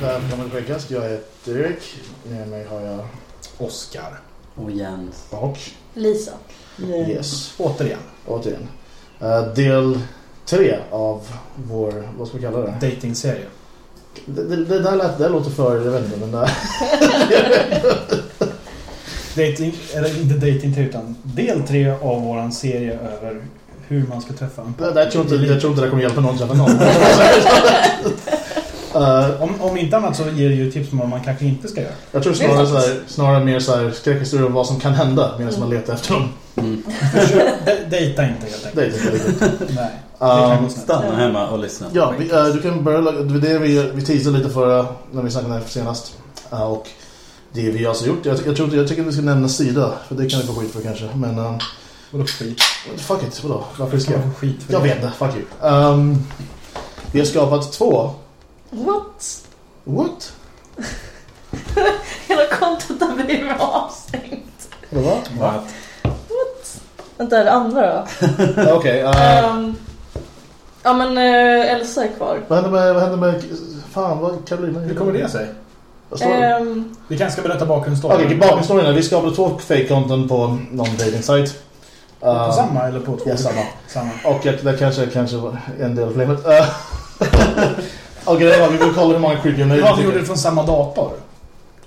Välkommen till Veckast. Jag heter Erik. Med mig har jag Oscar. Och Jens. och Lisa. Yes, Återigen. återigen. Eh, del tre av vår, vad ska vi kalla det? Dating-serie. Det, det, det där lät, det där låter för, jag vet inte, men det, Dating, eller inte dating utan del tre av våran serie över hur man ska träffa en det, det, jag, tror inte, jag tror inte det kommer hjälpa någon att träffa någon. Eh, Om, om inte annat så ger det ju tips om vad man kanske inte ska göra. jag tror snarare, så här, snarare mer så här skräckhistorier om vad som kan hända medan man letar efter dem. Mm. Dejta inte helt enkelt. inte riktigt. Nej. Um. Stanna hemma och lyssna. Ja, vi, eh, du kan börja, det vi, vi teasade lite förra, när vi snackade senast. Eh, och det vi alltså gjort, jag, jag, tror jag tycker att vi ska nämna sida, för det kan vi få skit för kanske. Men uh, Vadå skit? fuck it, vadå? Varför ska jag? skit för Jag det? vet inte, fuck you. Um, vi har skapat två. What? What? Hela kontot har blivit avstängt. Vad va? Va? Vänta, är det andra då? Okej, eh, Ehm, ja men uh, Elsa är kvar. vad hände med, vad hände med, fan vad Carolina Hur kommer det sig? Um, Vi kanske ska berätta bakgrundsstoryn. Okej, bakgrundstoryn är vi skapade två fake-content på någon dating-site. På Uh, samma eller på två? Ja, samma. samma. Och det kanske, kanske var en del av problemet. Uh, grejen var, vi ville kolla hur många creepy och Ja, vi gjorde det från samma dator.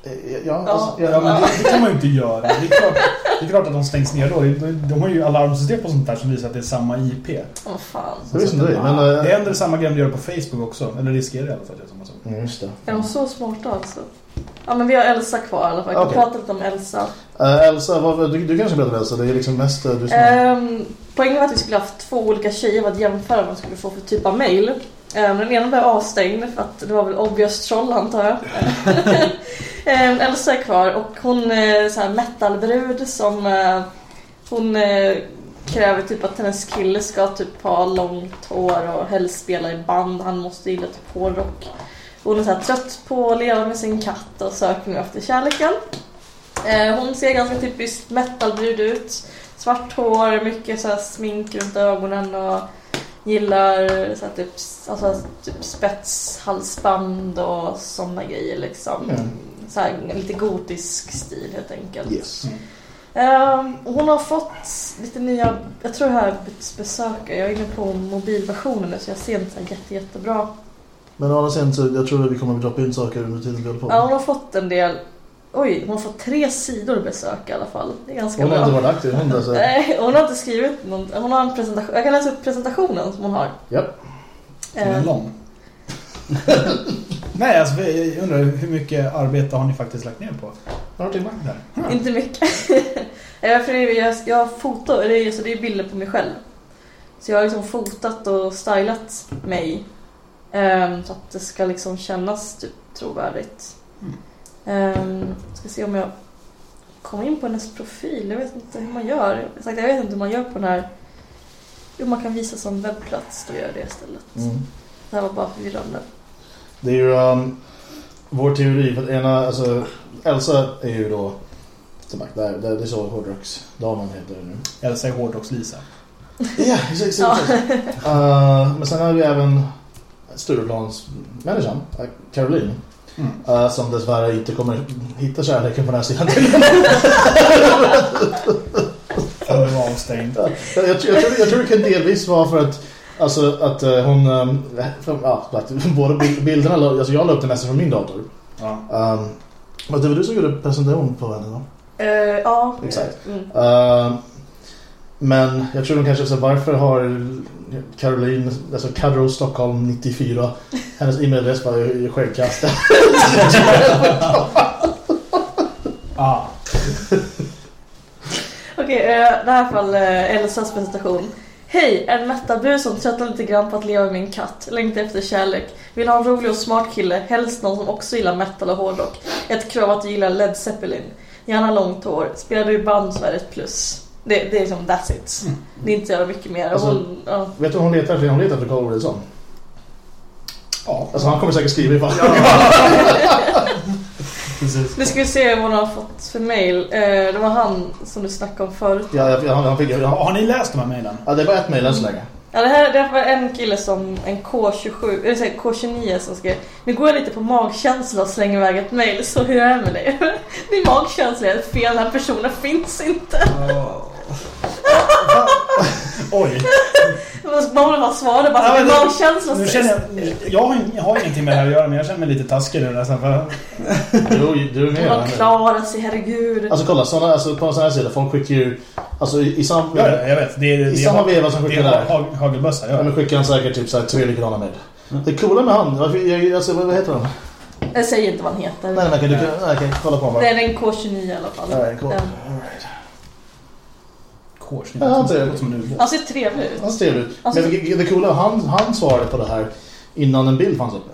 Ja, ja, alltså, Ja, ja, men det, det kan man ju inte göra. Det är klart, det är klart att de stängs ner då. De, de har ju alarmsystem på sånt där som visar att det är samma IP. vad fan. det visste inte vi. Men, uh, Det händer samma grej de gör på Facebook också. Eller riskerar i alla fall. Det är samma sak. mm, just det. Är de så smarta alltså? Ja men vi har Elsa kvar i alla fall. Vi Okej. pratar lite om Elsa. Uh, Elsa, vad, du, du kanske berättar Elsa? Det är liksom mest du som... Um, poängen var att vi skulle ha haft två olika tjejer för att jämföra vad man skulle få för typ av mail. Um, den ena blev avstängd för att det var väl obvious troll antar jag. um, Elsa är kvar och hon är så här metalbrud som uh, hon uh, kräver typ att hennes kille ska typ ha långt hår och helst spela i band. Han måste gilla typ hårdrock. Hon är så trött på att leva med sin katt och söker nu efter kärleken. Eh, hon ser ganska typiskt metalbrud ut. Svart hår, mycket så smink runt ögonen och gillar så här typ, alltså, typ spetshalsband och sådana grejer liksom. Mm. Så här, lite gotisk stil helt enkelt. Yes. Och hon har fått lite nya, jag tror det här är besökare, jag är inne på mobilversionen nu så jag ser inte så här jätte, jättebra. Men å andra sidan så jag tror att vi kommer att droppa in saker under tiden vi håller på. Ja, hon har fått en del, oj, hon har fått tre sidor besök i alla fall. Det är ganska Hon har bra. inte varit aktiv, hon alltså. Nej, hon har inte skrivit någon, hon har en presentation, jag kan läsa upp presentationen som hon har. Japp. Den är lång. Nej, alltså jag undrar hur mycket arbete har ni faktiskt lagt ner på? Några timmar. Där. Inte mycket. Eh, för jag, jag fotar, det är, så det är bilder på mig själv. Så jag har liksom fotat och stylat mig. ehm, så att det ska liksom kännas typ trovärdigt. Um, ska se om jag kommer in på hennes profil. Jag vet inte hur man gör. Jag vet inte hur man gör på den här. Jo, man kan visa som webbplats. Då gör jag det istället. Mm. Det här var bara förvirrande. Det är ju um, vår teori för att ena, alltså Elsa är ju då där, där, det är så hårdrocksdamen heter nu. Eller säg hårdrocks-Lisa. Ja, exakt. exakt. Uh, men sen har vi även Stureplansmänniskan, uh, Caroline. Mm. Uh, som dessvärre inte kommer hitta kärleken på den här sidan. För avstängd. jag, jag, jag, tror, jag tror det kan delvis vara för att Alltså att uh, hon, um, för, ja, att båda bil- bilderna, alltså jag la upp det mesta från min dator. Ja. Um, men det var du som gjorde presentation på henne va? Eh, ja. Exakt. Mm. Uh, men jag tror de kanske så varför har Caroline, alltså Carro Stockholm 94 hennes e-mailadress var ju skäggkast. Ah. Okej, eh, det här fall eh, Elsas presentation. Hej, en metalbur som tröttnar lite grann på att leva med min katt. Längtar efter kärlek. Vill ha en rolig och smart kille, helst någon som också gillar metal och hårdrock. Ett krav att du gillar Led Zeppelin. Gärna långt hår. Spelar du i band så är det ett plus. Det, det är liksom that's it. Det är inte så mycket mer. Alltså- Hon, ja. Vet du vad hon letar efter? Hon letar efter Carl Wilson. Ja. Alltså han kommer säkert skriva ifall. Precis. Nu ska vi se vad hon har fått för mail. Eh, det var han som du snackade om förut. Ja, jag, jag, han fick, jag, Har ni läst de här mejlen? ja, det var ett mejl än så länge. Ja, det här det här var en kille som, en K27, eller så här, K29 som skrev Nu går jag lite på magkänsla och slänger iväg ett mail, så hur är det med dig? Din magkänsla är fel, den här personen finns inte. Oj. Man bara svara bara, Ja, det- magkänsla Nu känner jag, jag, har, ing- jag har ingenting med det här att göra men jag känner mig lite taskig nu nästan. För, Du, du är med. Man klarar sig, herregud. Alltså kolla, såna, alltså, på en sån här sida, folk skickar ju... Alltså i, i, sam, ja, ja, jag vet. Det, är- det, i samma veva som det skickar är där. ha- hagelbössa. Ja, Ja. men skickar han säkert typ så här, tre likadana mejl. Det coola med han, alltså, vad vad heter han? Jag säger inte vad han heter. Nej, men kan du nej, kan kolla på honom Det är en K29 i alla fall. Nej, cool. Den. Korsning. Ja, han ser- Låter som en ubåt. Han ser trevlig ut. Han ser trevlig ut. Alltså- Men det, det coola, han, han svarade på det här innan en bild fanns uppe.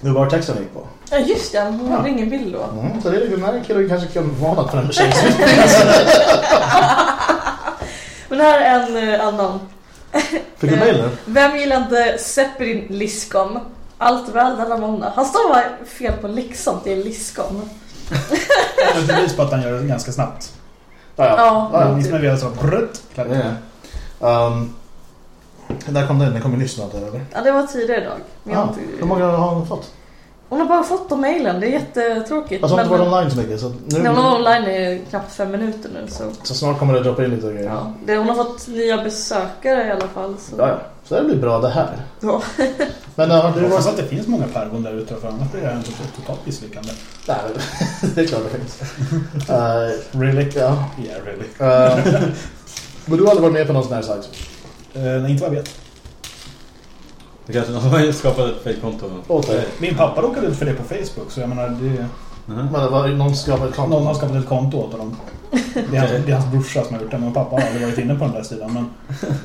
Det var texten gick på. Ja just det, hon Ja. hade ingen bild då. Mm, så det är den här killen kanske kan vara något för en tjej. Men här är en uh, annan. Fick du mejl nu? Vem gillar inte Zeppelin Liscom? Allt väl denna måndag. Han står bara fel på liksom, det är Liscom. Ett bevis på att han gör det ganska snabbt. Ja, ja. Ja, ja, Ni som är så brött. Um, där kom den, den kom ju nyss eller? Ja, det var tidigare idag. Men jag inte- Hur många har hon fått? Hon har bara fått de mejlen, det är jättetråkigt. Alltså hon har Men- inte varit online så mycket. Så, nu, Nej, hon var online i knappt fem minuter nu. Så, så snart kommer det droppa in lite grejer. ja. det, hon har fått nya besökare i alla fall. Så. Ja, ja. Så det blir bra det här. Ja. Men har du varit... att det finns många päron där ute för annars blir det en tot- totalt misslyckande. Nej, det är klart det finns. Uh, Really? ja. Yeah, really. Uh, men du har aldrig varit med på någon sån här sajt? Uh, nej, inte vad jag vet. Det kanske någon har skapat ett fejkkonto. Dig? Min pappa råkade ut för det på Facebook så jag menar det... Mhm. Men var det någon skapat ett konto? Någon har skapat ett konto åt honom. Det är, hans, det är hans brorsa som har gjort det men pappa har aldrig varit inne på den där sidan. Men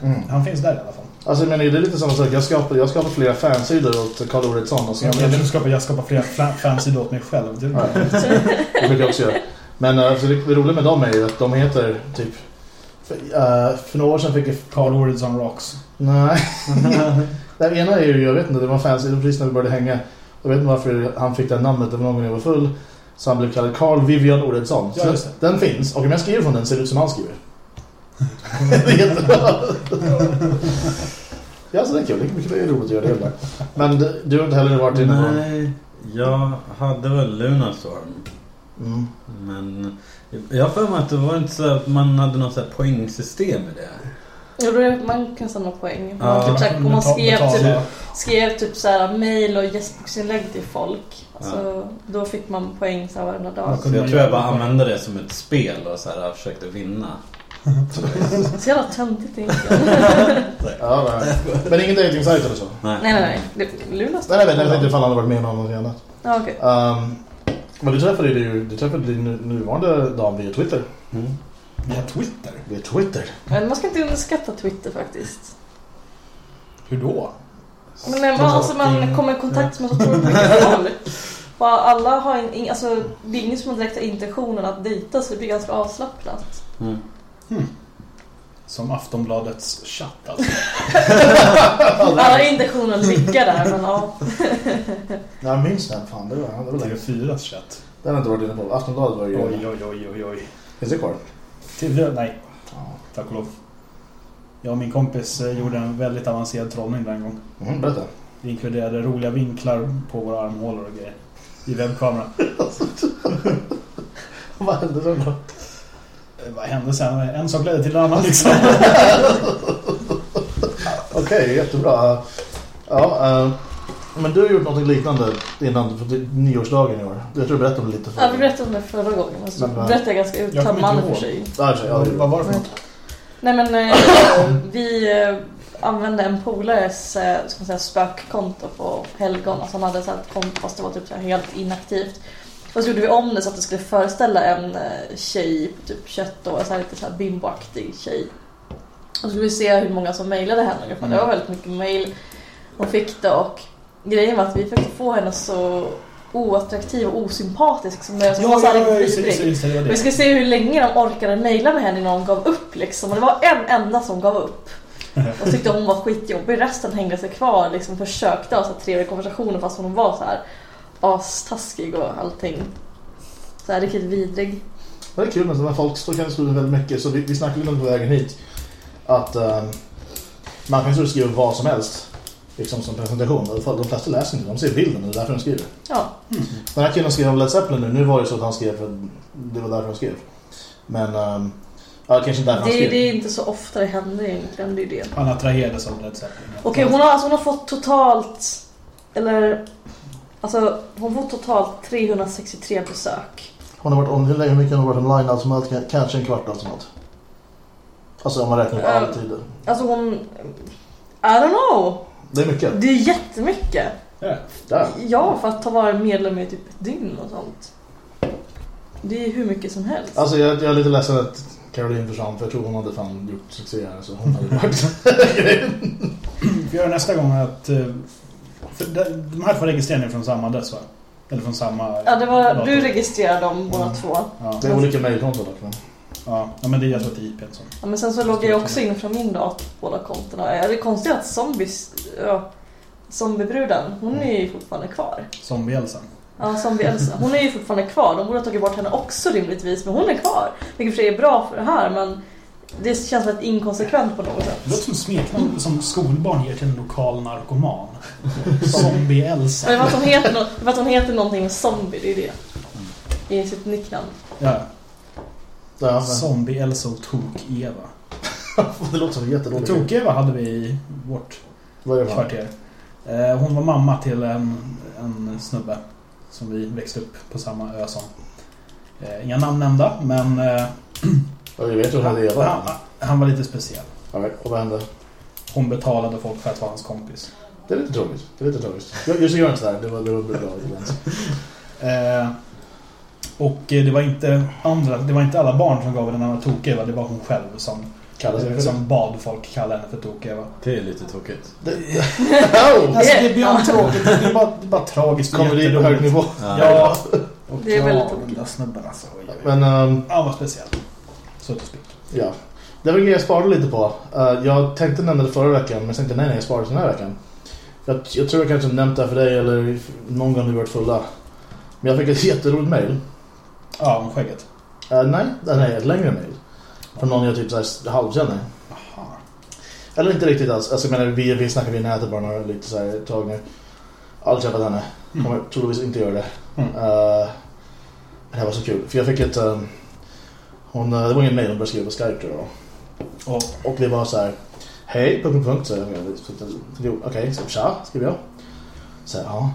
Mm. han finns där i alla fall. Alltså men det är lite samma sak. Jag skapar, jag skapar flera fansidor åt Karl Oredsson. Och så Jag, jag, jag, jag, jag, skapar, jag skapar flera fansidor åt mig själv. Det, Ja. det brukar jag också göra. Men uh, så det, det roliga med dem är ju att de heter typ... För, uh, för några år sedan fick jag... Carl Oredsson Rocks. Nej. Den ena är ju, jag vet inte, det var fansida precis när vi började hänga. Jag vet inte varför han fick det namnet, det var någon gång jag var full. Så han blev kallad Carl Vivian Oredsson. Ja, Den finns, och om jag skriver från den ser det ut som han skriver. det är jättebra. ja, så det är kul. Det är roligt att göra det. Där. Men du- har inte heller varit inne på... Nej, jag hade väl Lunarstorm. Mm. Men jag har för mig att det var inte så att man hade något så poängsystem i det. Jo, då är- man kan samla poäng. Man, Ja, typ, såhär, om man skrev typ, skrev typ såhär mail och gästboxinlägg till folk. Alltså, Då fick man poäng såhär varenda dag. Ja, Så jag tror jag bara använde det som ett spel och så här försökte vinna. Så jävla töntigt egentligen. Ja, nej. Men ingen dejtingsajt eller så? Nej. nej, nej, Lunas Nej, nej, nej. Jag tänkte ifall han hade varit med om någonting annat. Ja, okej. Um, men du träffade ju du träffade din nu- nuvarande dam via Twitter. Mm. Via Twitter? Via Twitter? Men man ska inte underskatta Twitter faktiskt. Hur då? Men när man, alltså, man kommer i kontakt med så otroligt mycket folk. Och alla har en, alltså, det är ingen som har direkta intentionen att dejta så det blir ganska avslappnat. Mm. Som Aftonbladets chatt alltså. Alla har intentionen att ligga där men ja. Jag minns den fan. Det var, det var länge. TV4s chatt. Den har inte varit inne på. Aftonbladet var ju... Oj, oj, oj, oj, oj. Finns det kvar? TV4? Nej. Tack och lov. Jag och min kompis eh, gjorde en väldigt avancerad trollning den gång. Mm, berätta. Vi inkluderade roliga vinklar på våra armhålor och grejer. I webbkameran. Vad hände sen då? Eh, Vad hände sen? En sak ledde till en annan liksom. Okej, jättebra. Ja, eh, men du har gjort något liknande innan för nyårsdagen i år. Jag tror du berättade om det lite ja vi berättade om det förra gången. Alltså, Men, va? berättade ganska uttömmande för sig. Ja, ja, Vad var det för något? Nej men eh, vi eh, använde en polares eh, ska man säga, spökkonto på helgon. Alltså han hade så ett konto fast det var typ så här helt inaktivt. Och så gjorde vi om det så att det skulle föreställa en eh, tjej på typ 21 år, så här lite så här bimboaktig tjej. Och så skulle vi se hur många som mejlade henne ungefär. Det var väldigt mycket mejl hon fick det och grejen var att vi försökte få henne så oattraktiv och osympatisk som möjligt. Hon var så här riktigt just det, vidrig. just det, just det, det var Vi ska se hur länge de orkade mejla med henne innan de gav upp liksom. Och det var en enda som gav upp. Och tyckte hon var skitjobbig. Resten hängde sig kvar liksom försökte ha så här trevliga konversationer fast hon var så här astaskig och allting. Så här riktigt vidrig. Det är kul men när folk står kan skriva väldigt mycket så vi, vi snackade om på vägen hit att ehm, man kan skriva vad som helst liksom som presentation. De flesta läser inte, de ser bilden och det är därför de skriver. Ja, Den här killen skrev om Led Zeppelin nu, nu var det så att han skrev för det var därför han skrev. Men, um, ja kanske inte därför han det, skrev. det är inte så ofta det händer egentligen. Det är det. Han attraherades av Led Zeppelin. Okej, hon, har, alltså, hon har fått totalt... Eller... Alltså, hon har fått totalt 363 besök. Hon har varit on, hur länge hur mycket har hon varit online allt som allt? Kan- Kanske en kvart allt som allt. Alltså om man räknar på alla tider. Alltså hon... I don't know. Det är mycket. Det är jättemycket. Ja. Där. Ja, för att ha varit medlem i typ ett dygn och sånt. Det är hur mycket som helst. Alltså jag, jag är lite ledsen att Caroline försvann för jag tror hon hade fan gjort succé här så hon hade varit Vi gör nästa gång att... eh, För de de här två registreringarna är från samma adress va? Eller från samma... Ja, det var, dator. du registrerade dem båda Mm. två. Ja. Det är olika mejlkonton dock. Men. Ja. men det är är IPn som... Ja, men sen så loggar jag också in från min dator på båda kontona. Är det konstigt att zombies... Ja, zombiebruden, hon är ju fortfarande kvar. Zombie-Elsa. Ja, zombie-Elsa. Hon är ju fortfarande kvar. De borde ha tagit bort henne också rimligtvis. Men hon är kvar. Vilket för sig är bra för det här, men det känns väldigt inkonsekvent på något sätt. Det låter som smeknamn som skolbarn ger till en lokal narkoman. Zombie-Elsa. Det var att hon heter, var att hon heter någonting zombie, det är det. I sitt nicknamn. Ja. Ja, men, Zombie-Elsa och Tok-Eva. det låter som jättedåligt. Tok-Eva hade vi i vårt Vad är det för? kvarter. Eh, Hon var mamma till en, en snubbe som vi växte upp på samma ö som. Eh, Inga namn nämnda, men eh, Ja, jag vet ju det är. han, han var lite speciell. Ja, och vad hände? Hon betalade folk för att vara hans kompis. Det är lite tråkigt. Det är lite tråkigt. Jag, jag gör inte sådär. Det var, det var bra. Eh, och eh, det var inte andra, det var inte alla barn som gav henne namnet Tok-Eva, det var hon själv som, det det? som bad folk kalla henne för Tok-Eva. Det är lite tråkigt. Oh! Alltså det är beyond tråkigt, det är bara, det är bara tragiskt Kommer det på hög nivå? Ja, och Det är väldigt ja, tråkigt. den där snubben alltså. Oj, oj, oj. Men um, Han var speciell. Så to speak. ja. Det var en grej jag sparade lite på. Uh, jag tänkte nämna det förra veckan men jag tänkte nej, nej, jag sparade det den här veckan. Jag, jag tror jag kanske nämnt det här för dig eller någon gång vi varit fulla. Men jag fick ett jätteroligt mail. Ja, om skägget. Uh, nej, nej, ett längre mail. Från någon jag typ halvkänner. Jaha. Eller inte riktigt alls. Alltså, jag menar, vi, vi snackar vid nätet bara några, lite så här tag nu. Aldrig träffat henne. Kommer troligtvis inte göra det. Mm. Uh, det här var så kul. För jag fick ett... Um, hon, det var ingen mail, hon började skriva på Skype tror jag. Och Och det var så här. Hej, punkt, punkt, punkt. Så jag, Okej, så tja, skrev jag. Så här, ja.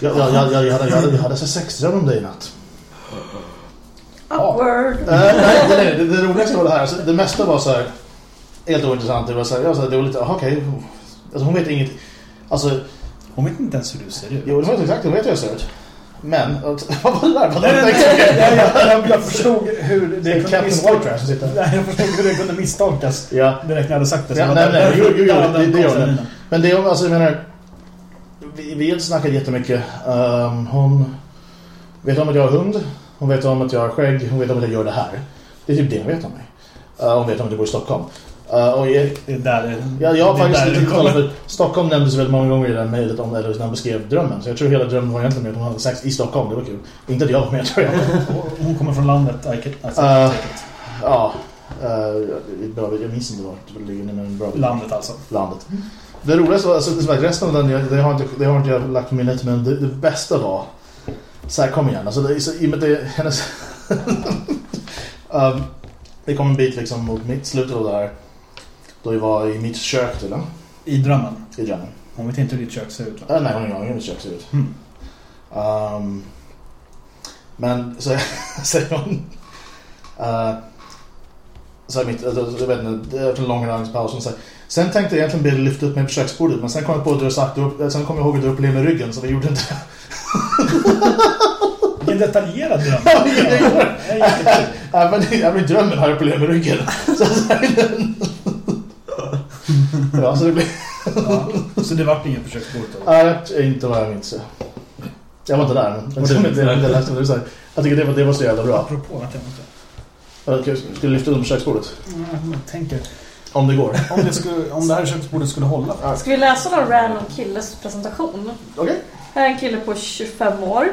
Jag, jag, jag, jag, hade, jag hade, jag hade så sexdröm om dig i natt. Awkward. Uh, nej, nej, nej, det, det roligaste var det här. Alltså, det mesta var så här. Helt ointressant. Det var så här, jag sa, det var lite, okej. Alltså hon vet inget. Alltså, hon vet inte ens hur du ser ut. jo, det var exakt, hon vet hur jag ser ut. Men, vad var det där? Vad Nej, nej, det nej, jag, förstod hur det Det är kunde Captain misstolkas. Nej, jag förstod hur det kunde misstolkas Ja, direkt när jag hade sagt det. Så Ja, nej, nej, jo, jo, Ja, det- det gör det. men det är alltså, jag menar. Vi, vi har inte snackat jättemycket. Um, hon vet om att jag har hund. Hon vet om att jag har skägg. Hon vet om att jag gör det här. Det är typ det hon vet om mig. Uh, hon vet om att jag bor i Stockholm. Uh, och jag, Det är där det... Ja, jag har faktiskt lite för Stockholm nämndes väldigt många gånger i det här mejlet om eller när han beskrev drömmen. Så jag tror hela drömmen var egentligen med att hon hade sex i Stockholm. Det var kul. Inte att jag var med tror jag. Hon kommer från landet. I can, take it. ja. Uh, bra, jag minns inte vart det ligger nu men en bra Landet alltså. landet. Det roligaste var, alltså, resten av den, jag- det har inte, det har inte jag lagt på minnet, men det, det bästa var, så här, kom igen, alltså, det, så, i och med det, hennes, um, det kom en bit liksom mot mitt slutet av det här, då vi var i mitt kök till I drömmen. i drömmen. Hon vet inte hur ditt kök ser ut va? Äh, nej, hon har ingen aning hur mitt kök ser ut. Mm. Um, men så säger hon... Uh, så mitt, jag vet inte, efter en lång andningspaus. hon säger, Sen tänkte jag egentligen bli lyfta upp mig på köksbordet men sen kom jag på att du sagt sen kom jag ihåg att du upp med ryggen så vi gjorde inte det. Vilken detaljerad dröm. Ja, i, även i drömmen har jag problem med ryggen. Så, ja, så det blev... Ja. Så det vart köksbordet då? Nej, inte vad jag minns. Jag var inte där men Och det- det, det, det, läste, det, så här, jag tycker det var, det var så jävla bra. Apropå att jag måste... Jag Ska du lyfta upp på köksbordet? Jag tänker... Om det går. Om det, skulle, om det här köksbordet skulle hålla. Ska vi läsa någon random killes presentation? Okej. Här är en kille på 25 år.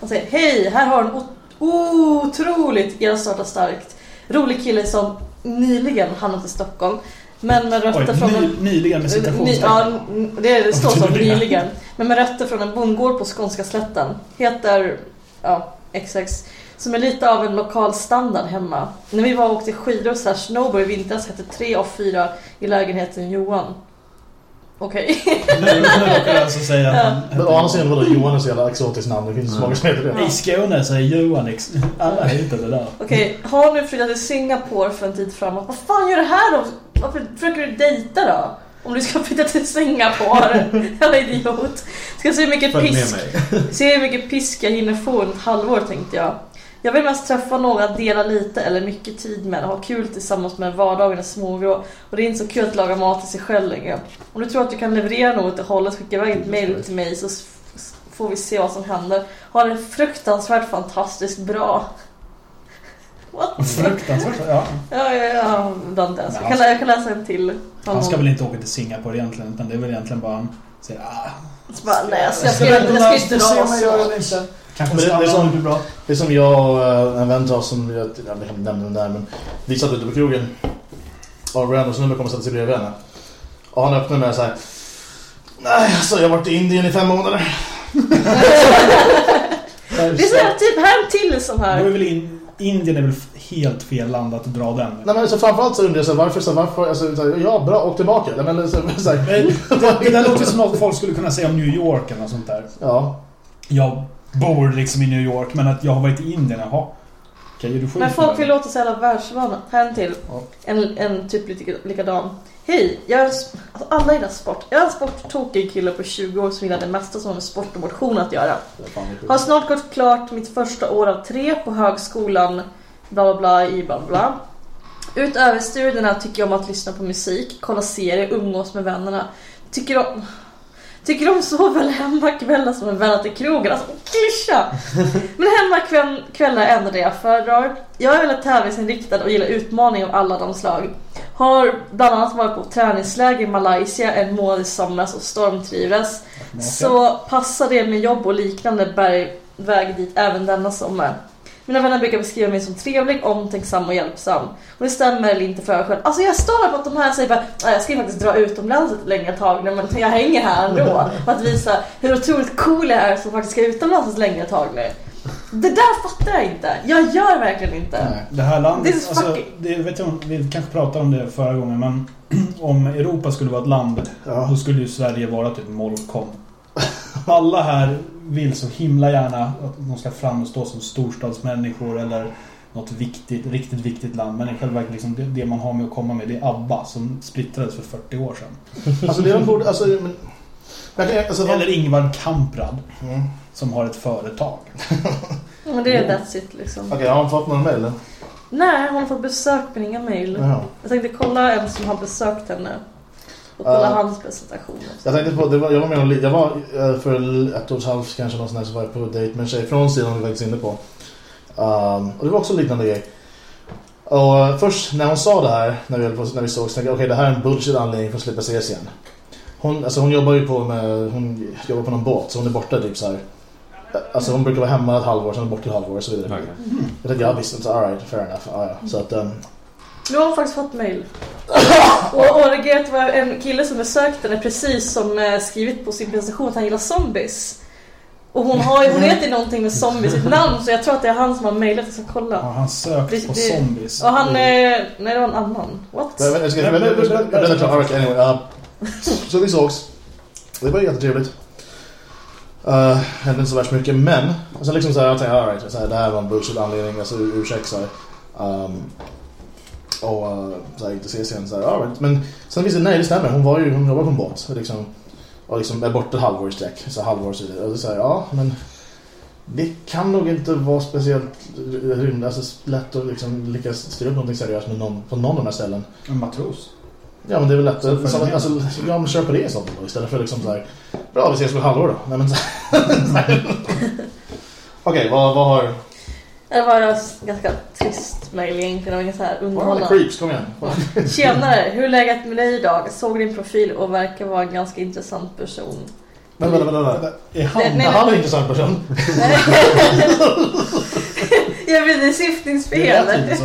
Han säger Hej, här har en otroligt elstarta starkt rolig kille som nyligen hamnat i Stockholm. Men med rötter Oj, från ny, en... nyligen med Ny, citationstecken. ja, n- det, det står så nyligen. Men med rötter från en bondgård på skånska slätten. Heter ja, XX. Som är lite av en lokal standard hemma. När vi var och åkte skidor slash snowboard i vintras hette tre av fyra i lägenheten Johan. Okej. Jag alltså säga att han Men å andra sidan vadå, Johan är så jävla exotiskt namn. Det finns så många som heter det. I Skåne säger Johan ex... Alla heter det där. Okej, har nu flyttat till Singapore för en tid framåt. Vad fan gör du här då? Varför försöker du dejta då? Om du ska flytta till Singapore. Jävla idiot. Ska se hur mycket Följ pisk. Se hur mycket pisk jag hinner få under ett halvår tänkte jag. Jag vill mest träffa några, dela lite eller mycket tid med ha kul tillsammans med vardagen är smågrå. Och det är inte så kul att laga mat till sig själv längre. Om du tror att du kan leverera något och hållet, skicka iväg ett mail till mig så får vi se vad som händer. Ha det fruktansvärt fantastiskt bra. What? Fruktansvärt. Ja. Ja, ja, ja. Jag kan, jag kan läsa en till. Han ska väl inte åka till Singapore egentligen, utan det är väl egentligen bara han säger ah, Så bara, nej, alltså, jag ska, jag ska, jag ska inte dra så. Kanske det- det är som- bra. Det är som jag och eh, en vän till oss som, jag, jag kan nämna den där, men vi satt ute på krogen och Randos nummer kommer att sätta sig bredvid henne. Och han öppnar med så här. Nej, alltså jag har varit i Indien i fem månader. Det är så här, typ här en till som Då är här. väl in, Indien är väl helt fel land att dra den. Nej men så framförallt så undrar jag så här, varför, så här, varför, alltså, så här, ja bra, åk tillbaka. Nej, men, så, så här, Men Det, det där låter som något folk skulle kunna säga om New York eller något sånt där. ja. Jag bor liksom i New York, men att jag har varit i Indien, jaha. Okej, är du? Men folk vill låta så jävla världsvana. Här en till. Ja. En, en typ likadan. Hej, jag är alltså alla gillar sport. Jag är en sporttokig kille på 20 år som gillar det mesta som har med sport och motion att göra. Har snart gått klart mitt första år av tre på högskolan. Bla bla bla i bla bla bla. Utöver studierna tycker jag om att lyssna på musik, kolla serier, umgås med vännerna. Tycker om... Tycker om såväl hemmakvällar som en vänner till krogen. Alltså klyscha! Men hemmakvällar är ändå det jag föredrar. Jag är väldigt tävlingsinriktad och gillar utmaningar av alla de slag. Har bland annat varit på träningsläger i Malaysia en månad i somras och stormtrivdes. Så passar det med jobb och liknande bergväg dit även denna sommar. Mina vänner brukar beskriva mig som trevlig, omtänksam och hjälpsam. Och det stämmer eller inte för själv. Alltså jag står på att de här säger bara "Nej, jag ska ju faktiskt dra utomlands ett längre tag nu men jag hänger här ändå. För att visa hur otroligt cool jag är som faktiskt ska utomlands ett längre tag nu. Det där fattar jag inte. Jag gör verkligen inte. Nej. Det här landet, This alltså, fucking- det, vet jag, vi kanske pratade om det förra gången, men om Europa skulle vara ett land, Ja. då skulle ju Sverige vara typ Molkom. Alla här vill så himla gärna att de ska framstå som storstadsmänniskor eller något viktigt, riktigt viktigt land. Men i själva verket liksom det, det man har med att komma med, det är ABBA som splittrades för 40 år sedan. Alltså det de borde, alltså, men, alltså, Eller Ingvar Kamprad Mm. som har ett företag. Men det är that's it liksom. Okej, har han fått några mejl? Nej, hon har fått besök men inga mail. Jaha. Jag tänkte kolla en som har besökt henne. Och kolla Ja. hans presentation också. Jag tänkte på, det var, jag var med li- jag var eh, för ett och ett halvt kanske någon sån här så var jag på dejt med en tjej från sidan vi faktiskt inne på. Um, och det var också en liknande grej. Och eh, först när hon sa det här, när vi, när vi såg, så tänkte jag okej det här är en bullshit anledning för att slippa ses igen. Hon, alltså hon jobbar ju på med, hon jobbar på någon båt så hon är borta typ så här. Alltså hon brukar vara hemma ett halvår, sen borta ett halvår och så vidare. Jag tänkte, ja visst, all right, fair enough. Ja, ja. Så att, um, Nu har hon faktiskt fått mail. och och det grejen var en kille som besökte henne precis som eh, skrivit på sin presentation att han gillar zombies. Och hon, har, hon heter någonting med zombies i sitt namn så jag tror att det är han som har mailat jag ska kolla. han sökt Det- på det- zombies? Och han, eh, nej det var en annan. What? Jag right, anyway, uh, Så vi sågs. Det var jättetrevligt. Uh, hände inte så värst mycket, men alltså liksom så här, jag tänkte, all right, så här, det här var en bullshit anledning, alltså ur- ursäkt så här. Um, och uh, så här, inte ses igen, så här, right. Men sen visade nej, det stämmer, hon var ju, hon jobbade på en båt, liksom, och liksom är borta ett halvår i sträck, så halvår så vidare. Och det säger ja, men det kan nog inte vara speciellt rymd, alltså lätt att liksom lyckas styra upp någonting seriöst med någon, på någon av de här ställen. En matros. Ja men det är väl lätt Så med. alltså, ja men kör på det istället då istället för liksom så här Bra vi ses om ett halvår då Nej men så så här. Okej vad, vad har Det var ganska trist mail egentligen. Det var så här underhållande. creeps, kom igen. Tjenare, hur är läget med dig idag? Såg din profil och verkar vara en ganska intressant person. Men vänta, vänta, vänta. Är han... Nej, nej. Han är en intressant person. Jag blir det Det syftningsfel. så.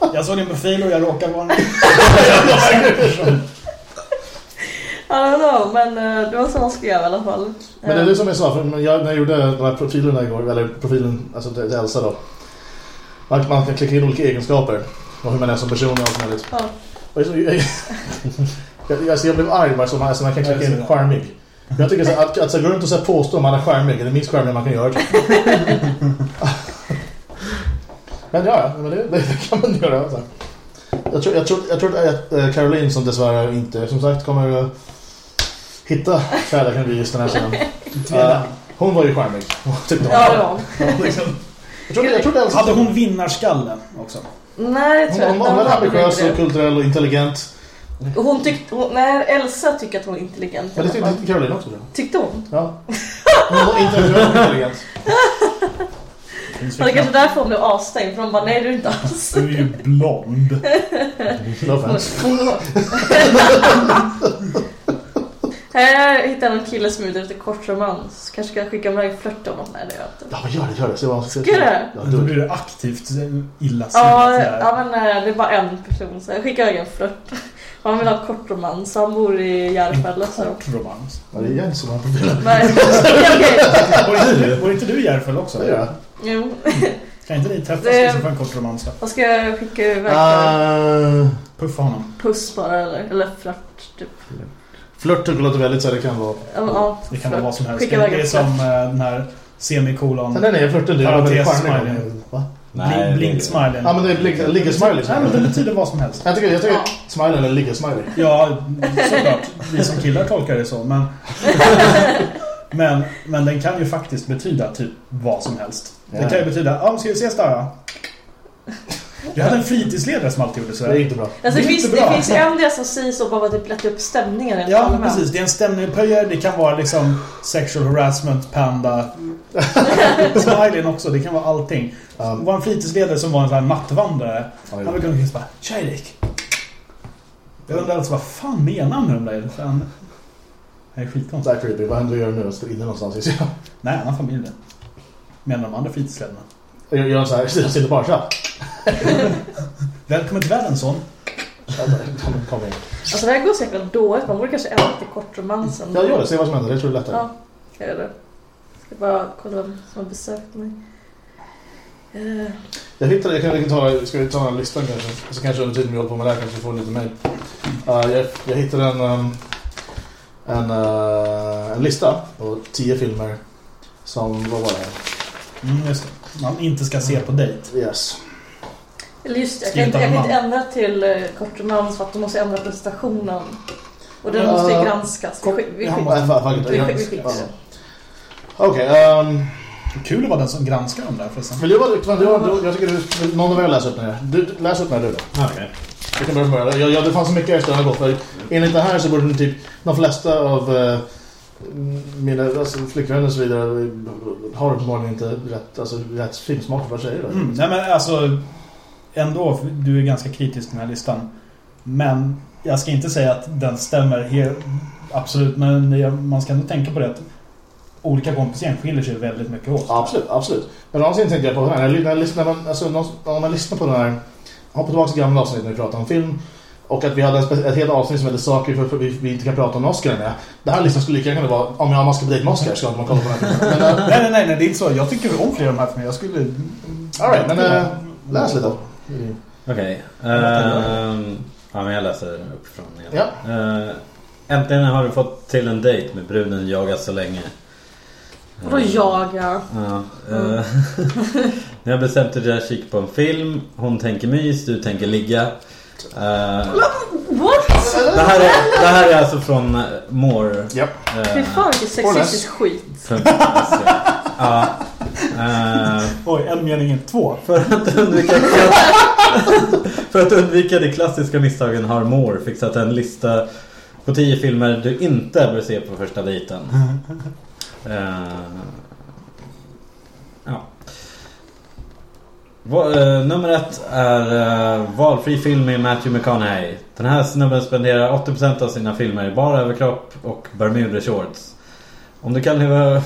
Jag såg din profil och jag råkar vara en... I don't know, men eh, det var så han skrev i alla fall. Men det är det som jag sa, för jag, när jag gjorde de här profilerna igår, eller profilen, alltså till till Elsa då. Man, man kan klicka in olika egenskaper och hur man är som person och allt möjligt. Ja. Och jag, jag, jag, alltså jag blev arg bara som man, alltså man kan klicka in charmig. Jag tycker så här, att, att så här, gå runt och så här påstå om man är charmig är det minst charmiga man kan göra. men ja, men det, det, det kan man göra. Så här. Jag tror, jag, tror, jag tror att eh, Caroline som dessvärre inte som sagt kommer att hitta kärleken vid just den här sidan. Eh, hon var ju charmig. Hon tyckte hon Ja, det var hon. liksom, jag jag. Hade hon vinnarskallen också? Nej, det Hon, tror jag hon, hon är hade ambitiös och kulturell och intelligent. Hon tyckte... Hon, nej, Elsa tycker att hon är intelligent. Men det tyckte Caroline också tror jag. Tyckte hon? Ja. Hon var intellektuell och intelligent. Ja, det är kanske därför hon blev avstängd. För de bara, nej du är inte alls. Du är ju blond. No. Här hittar jag någon kille som är ute efter kort romans. Kanske ska jag skicka iväg en flört om honom. Nej, det gör jag inte. Ja, gör det, gör det. Se vad han ska det? Ja, Då du. blir det aktivt illa Ja, ja, men eh, det är bara en person. Så jag skickar iväg en flört. Han vill ha kort romans. Han bor i Järfälla. Så. Kort romans. Ja, det är Jens som har profilen. Nej, okej. Var inte du, var inte du i Järfälla också? Det gör jag. Jo. Kan inte ni träffas Det- liksom för en kort romans då? Vad ska jag skicka iväg? Uh, Puffa honom. Puss bara eller? Eller flört typ. Flört tycker jag låter väldigt så det kan vara... Ja, ja, Det kan flört. vara vad som helst. Skicka Det är som eh, den här semikolon. Nej, nej, flörten det är väldigt charmig. Va? Blink, blink smiley. Ja, men det är ligga, ligga smiley. Nej, men det betyder vad som helst. Jag tycker, jag tycker Ja. smiley eller ligga smiley. Ja, såklart. Vi som killar tolkar det så, men... Men, men den kan ju faktiskt betyda typ vad som helst. Ja. Det kan ju betyda, ja, ska vi ses då? Jag hade en fritidsledare som alltid gjorde Det är inte bra. Alltså, det, Det är finns, det finns en del som säger så bara för att typ lätta upp stämningen. Ja, allmänt. precis. Det är en stämningshöjare. Det kan vara liksom sexual harassment, panda. Smileyn också. Det kan vara allting. Det Um, var en fritidsledare som var en sån här nattvandrare. Han var kunde bara Tja Erik. Jag undrar alltså vad fan menar han med de där? Fan. Det är det skitkonstigt. är creepy. Vad händer du gör nu? Jag står inne någonstans. gissar jag. Nej, annan familj det. Menar de andra fritidsledarna. Jag gör så här, jag sitter bara så här. Välkommen till världen son. Alltså det här går säkert dåligt. Man borde kanske ändra till kortromansen. Jag gör det, se vad som händer. Det tror jag är lättare. Ja, jag gör det. Ska bara kolla vem som har besökt mig. Eh, Jag hittade, jag kan, ta, ska vi ta den här listan kanske? Så kanske under tiden vi håller på med det här kanske vi får lite mejl. Uh, jag, jag hittade en, um, en, uh, en lista på tio filmer som, vad var det? Mm, just det. Man inte ska se på dejt. Yes. Eller just det, jag kan, inte, jag kan inte ändra till eh, kortromans för att de måste ändra prestationen. Och den måste ju granskas. Vi, skick- vi, skick- vi, Jag- skickar. Okej, um, Kul att vara den som granskar dem där förresten. vill du vara du, du, du, jag tycker du, någon av er läsa upp den här. Du, läs upp den här du då. Okej. Vi kan börja med det. Ja, ja, det fanns så mycket extra att gå för. Enligt det här så borde typ de flesta av eh, mina alltså, flickvänner och så vidare har uppenbarligen inte rätt, alltså, rätt filmsmak för då. Mm, nej men alltså Ändå, för du är ganska kritisk till den här listan Men jag ska inte säga att den stämmer helt, Absolut, men man ska ändå tänka på det att Olika kompisgäng skiljer sig väldigt mycket åt absolut, absolut. Men någonsin tänkte jag på det här. När, jag lyssnar, när, man, alltså, när man lyssnar på den här... Hoppa tillbaka till gamla avsnitt när vi pratade om film. Och att vi hade ett, helt avsnitt som hette saker för, för vi, vi inte kan prata om Oscar med. Det här listan skulle lika gärna vara om jag man ska på dejt med Oscar ska man kolla på den här. Men, äh, Nej, nej, nej, det är inte så. Jag tycker om flera av de här filmerna. Jag skulle... all right, men äh, läs lite. Okej. Ehm, ja, men jag läser uppifrån igen. Ja. Eh, äntligen har du fått till en dejt med bruden jagat så länge. Vadå Eh, jaga? Ja. eh, Ni har bestämt er att kika på en film. Hon tänker mys, du tänker ligga. Eh, What? det, här är, det här är alltså från More. Japp. Fy eh, fan vilken sexistisk skit. Ja. Eh, Oj, en mening, två. För att undvika För att undvika de klassiska misstagen har Moore fixat en lista på 10 filmer du inte bör se på första dejten. Eh, ja. Va- eh, nummer ett är eh, valfri film med Matthew McConaughey. Den här snubben spenderar 80% av sina filmer i bara överkropp och Bermuda shorts. Om du kan leva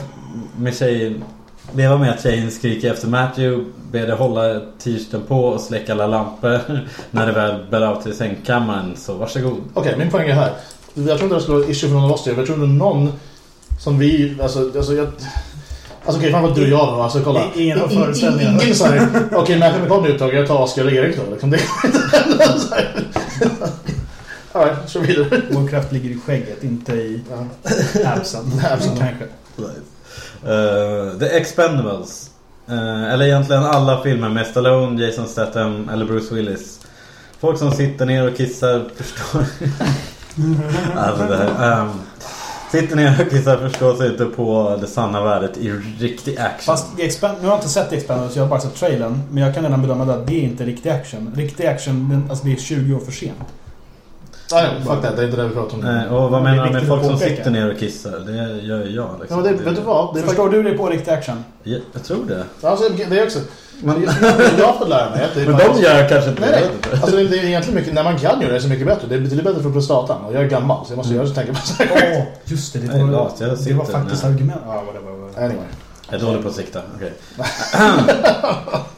med tjejen Leva med att tjejen skriker efter Matthew Ber dig hålla t-shirten på och släcka alla lampor När det väl bär av till sängkammaren Så varsågod Okej, min poäng är här. Jag tror inte det skulle vara issue för någon av oss. Jag tror inte någon som vi... Alltså, alltså jag... Alltså okej, fan vad du och jag då. Alltså kolla. Ingen har In- in- föreställningar. Ingen såhär, okej Matthew McConaughey uttag, jag tar Oscar och Erik då. Liksom. Det kommer inte hända så här. Alright, kör vidare. Warcraft ligger i skägget, inte i Ja. absen. Absen. Kanske. Eh, The Expendables Uh, Eller egentligen alla filmer med Stallone, Jason Statham eller Bruce Willis Folk som sitter ner och kissar förstår Alltså det här Um, Sitter ner och kissar förstår sig inte på det sanna värdet i riktig action Fast The nu har jag inte sett The Expendables, jag har bara sett trailern. Men jag kan redan bedöma att det är inte riktig action. Riktig action, den, alltså det är 20 år för sent. Nej, fuck that. Det är inte det vi pratar om. Nej, och vad Det är menar du med folk som påpeka. sitter ner och kissar? Det gör ju jag Ja, liksom. men det, vet du vad? Det är Förstår du dig på riktig action? Ja, jag tror det Alltså, det är också... Men, Jag fått lära mig att det är men de gör kanske inte Nej, det nej. inte. Alltså det det är egentligen mycket, när man kan göra det så mycket bättre. Det är betydligt bättre för prostatan. Och jag är gammal så jag måste göra så tänka på så här. Åh, just det. Det Nej, var, lat, jag det var faktiskt argument. Ja, whatever, whatever. Anyway. Jag är dålig på att sikta, okej.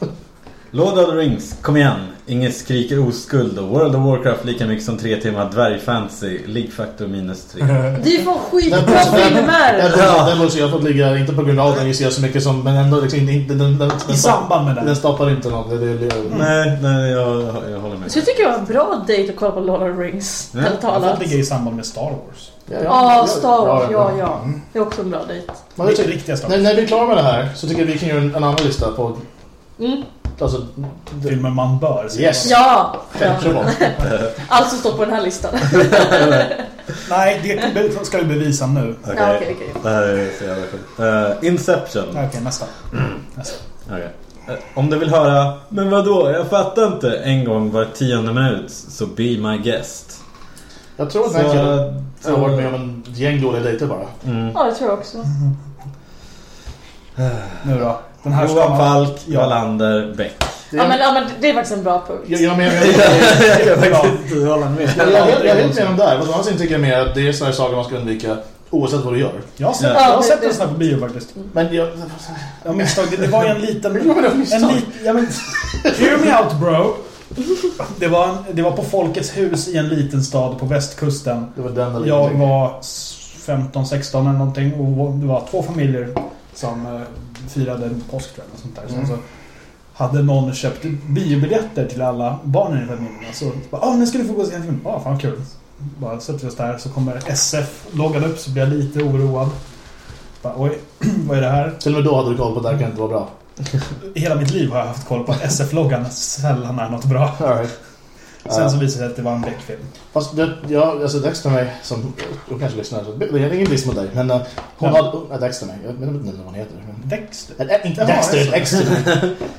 Lord of the Rings, kom igen. Inget skriker oskuld och World of Warcraft lika mycket som tre timmar dvärgfantasy. Ligg-faktor minus tre. Det är ju fan Den skitbra den- filmer! den Den bussen jag fått ligga, inte på grund av att den gissar så mycket som, men ändå liksom inte, inte den, den, den, I samband med den den. stoppar inte något. Det, det, det, Nej, nej, jag, jag håller med. Så jag tycker det var en bra dejt att kolla på Lord of the Rings. Har talat. fått ligga i samband med Star Wars. ja, Ja, Star Wars. Ja, ja. Mm. Det är också en bra dejt. Men Riktiga Star när, Wars. när vi är klara med det här så tycker jag vi kan göra en, en annan lista på... Mm. Alltså... det- Filmer man bör se. Yes. Ja! ja. Självklart. Allt som står på den här listan. Nej, det ska vi bevisa nu. Okej, Ja, okej, okej. det här är så jävla sjukt. Eh, Inception. Okej, nästa. nästa. Okej. Eh, Om du vill höra, men vadå, jag fattar inte, en gång var tionde minut, så be my guest. Jag tror att Så, den här killen har varit med om en gäng dåliga dejter bara. Mm. Ja, det tror jag också. Nu då. Den här Johan. Falk, Ja. Wallander. Det Ja är- men, ja, men det är faktiskt en bra punkt. Jag, jag, men, jag, jag, jag hålla med. jag, jag, jag är helt med om där. Andra sidan tycker jag mer att det är sådana saker man ska undvika oavsett vad du gör. Jag har sett, Ja. jag har sett den snabbt på bio faktiskt. Men jag... Jag misstag. Det, det var ju en liten... En lit, ja, men, hear me out bro. Det var, en, det var på Folkets hus i en liten stad på västkusten. Det var den eller Jag var 15-16 eller någonting och det var två familjer som eh, firade påsk tror jag. Sånt där. Mm. så hade någon köpt biobiljetter till alla barnen i familjen. Så bara, ah, nu ska du få gå och se en film. Ja, ah, fan kul. Bara sätter oss där så kommer SF loggan upp så blir jag lite oroad. Bara, Oj, vad är det här? Till och med då hade du koll på att det här kan inte vara bra. Hela mitt liv har jag haft koll på att SF-loggan sällan är något bra. All right. Sen så visade det sig att det var en Beck-film. Fast det, jag, alltså Dexter mig som, de kanske lyssnar, så det är ingen diss mot dig, men uh, hon Ja. hade, äh, Dexter mig, jag vet inte vad hon heter. Men, Dexter? Äh, inte Jaha, Dexter. Dexter.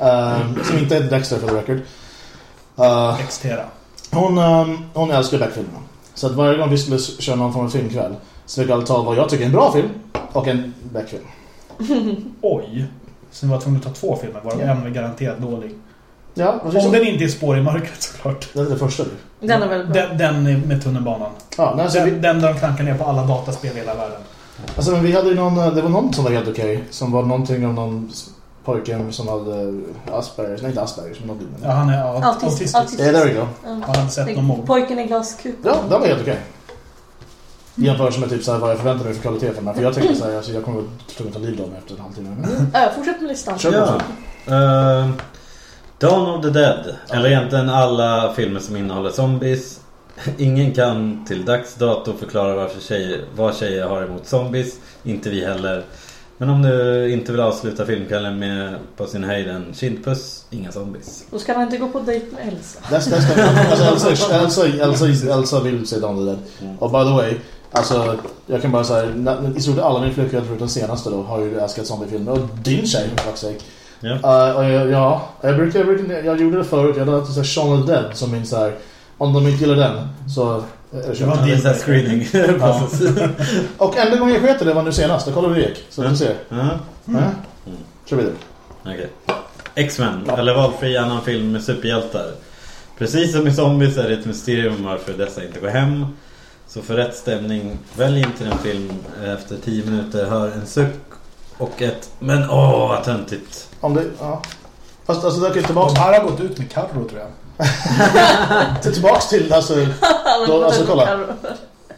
um, som inte heter Dexter för the record. Uh, hon, um, hon älskar Beck-filmerna. Så att varje gång vi skulle köra någon form av filmkväll så fick jag ta vad jag tycker är en bra film och en Beck-film. Oj. Så ni var tvungna att ta två filmer, varav Ja. en var garanterat dålig. Ja, Om så, den inte är spår i mörkret såklart. det är det första du. Den är väldigt bra. Den, den är med tunnelbanan. Ja, nej, alltså, vi, Den, den där de klankar ner på alla dataspel i hela världen. alltså, men vi hade ju någon, uh, det var någon som var helt okej. som var någonting om någon pojke som hade Aspergers, nej inte Aspergers, men något Ja, han är ja, Autist- autistisk. autistisk. Yeah, there we go. Ja. Har han sett någon mord? Pojken i glaskupan. Ja, den var helt okej. I jämförelse med typ så här, vad jag förväntade mig för kvalitet för den här. För jag tänkte såhär, alltså, jag kommer att ta liv av mig efter en halvtimme. Men, Ja, fortsätt med listan. Kör. Ja. Uh, Dawn of the Dead. Eller egentligen alla filmer som innehåller zombies. Ingen kan till dags dato förklara varför tjejer, vad tjejer har emot zombies. Inte vi heller. Men om du inte vill avsluta filmkvällen med på sin höjd en kindpuss, inga zombies. Då ska han inte gå på dejt med Elsa. That's, that's the, alltså, Elsa, Elsa, Elsa, Elsa vill se Dawn of the Dead. Och by the way, alltså jag kan bara säga, i stort sett alla mina flickvänner förutom den senaste då har ju älskat zombiefilmer. Och din tjej för fuck's sake. Ja. Uh, jag, ja, jag brukar, jag brukar, jag gjorde det förut. Jag hade alltid såhär Shaun of Dead som min såhär, om de inte gillar den så... eh, Det var din så här screening. Ja. Och enda gången jag sket i det var nu senast, då kollade vi gick. Så Mm. du ser. Ja, Ja. Kör vidare. Okej. X-Men, Ja. eller valfri annan film med superhjältar. Precis som i Zombies är det ett mysterium varför dessa inte går hem. Så för rätt stämning, välj inte en film efter 10 minuter, hör en suck och ett Men åh, vad töntigt. Om det, ja. Fast alltså det kan ju De tillbaks, här har gått ut med Carro tror jag. till, tillbaks till alltså... Då, alltså, kolla.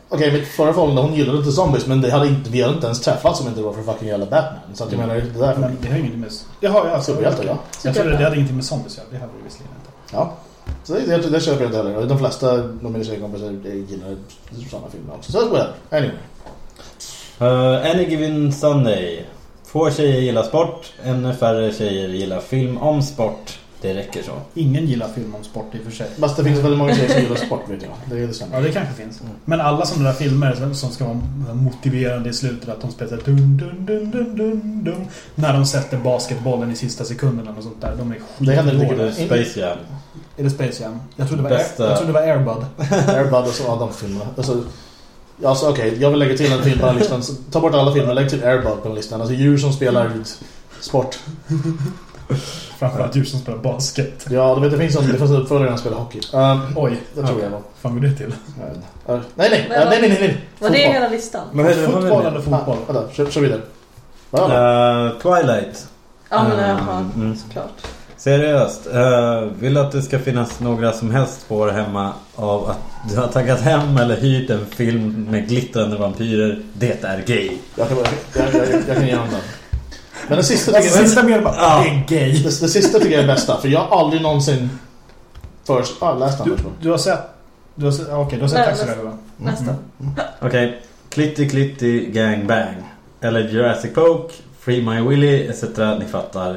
Okej, mitt förra förhållande, hon gillade inte zombies men det hade inte, vi hade inte ens träffats om inte det var för fucking jävla Batman. Så att jag menar, det där... Men det har ingenting med... Jaha, ja. Superhjälte, ja. Jag trodde det hade ingenting med zombies att göra. Det hade det visserligen inte. Ja. Så det, det, det köper jag inte heller. De flesta av mina tjejkompisar gillar sådana filmer också. Så whatever. Anyway. Uh, Any Given Sunday. Få tjejer gillar sport, ännu färre tjejer gillar film om sport. Det räcker så. Ingen gillar film om sport i och för sig. Fast det finns väldigt många tjejer som gillar sport vet jag. Det är det Ja, det kanske finns. Men alla sådana där filmer som- ska vara motiverande i slutet att de spelar dun, dun, dun, dun, dun, dun, när de sätter basketbollen i sista sekunderna och sånt där. De är Det händer lite skitdåliga. grann. Space Jam. Är det Space Jam? Jag trodde det var, Bästa- Air, jag trodde det var Airbud. Airbud och så, ja, de filmerna. Alltså, alltså okej, jag vill lägga till en film på den listan. Så ta bort alla filmer, lägg till Airbud på den listan. Alltså djur som spelar sport. Framförallt djur som spelar basket. Ja, du vet det finns en, det finns en uppföljare han spelar hockey. Um, Oj, det tror jag var. fan går det till? Uh, nej, nej, Men uh, nej, nej, nej, nej. Var det hela listan? Men vad är det- vad Fotboll eller fotboll? Ah, vänta, kör, kör vidare. Det? Uh, Twilight. Ja, men Mm, jaha, mm. såklart. Seriöst. Uh, vill att det ska finnas några som helst spår hemma av att du har taggat hem eller hyrt en film med glittrande vampyrer. Det är gay. Jag kan, jag, jag, jag, jag kan ge honom den. Men det sista tycker jag, sista mer bara, Ja. det är gay. det, det sista tycker jag är bästa. För jag har aldrig någonsin först... Ah, läs den Du, du har sett... Du har sett, okej, du har sett Nej, Taxi Driver va? Nästa. Okej. Klitti Klitti Gang Bang. Eller Jurassic Poke. Free My Willy etc. Ni fattar.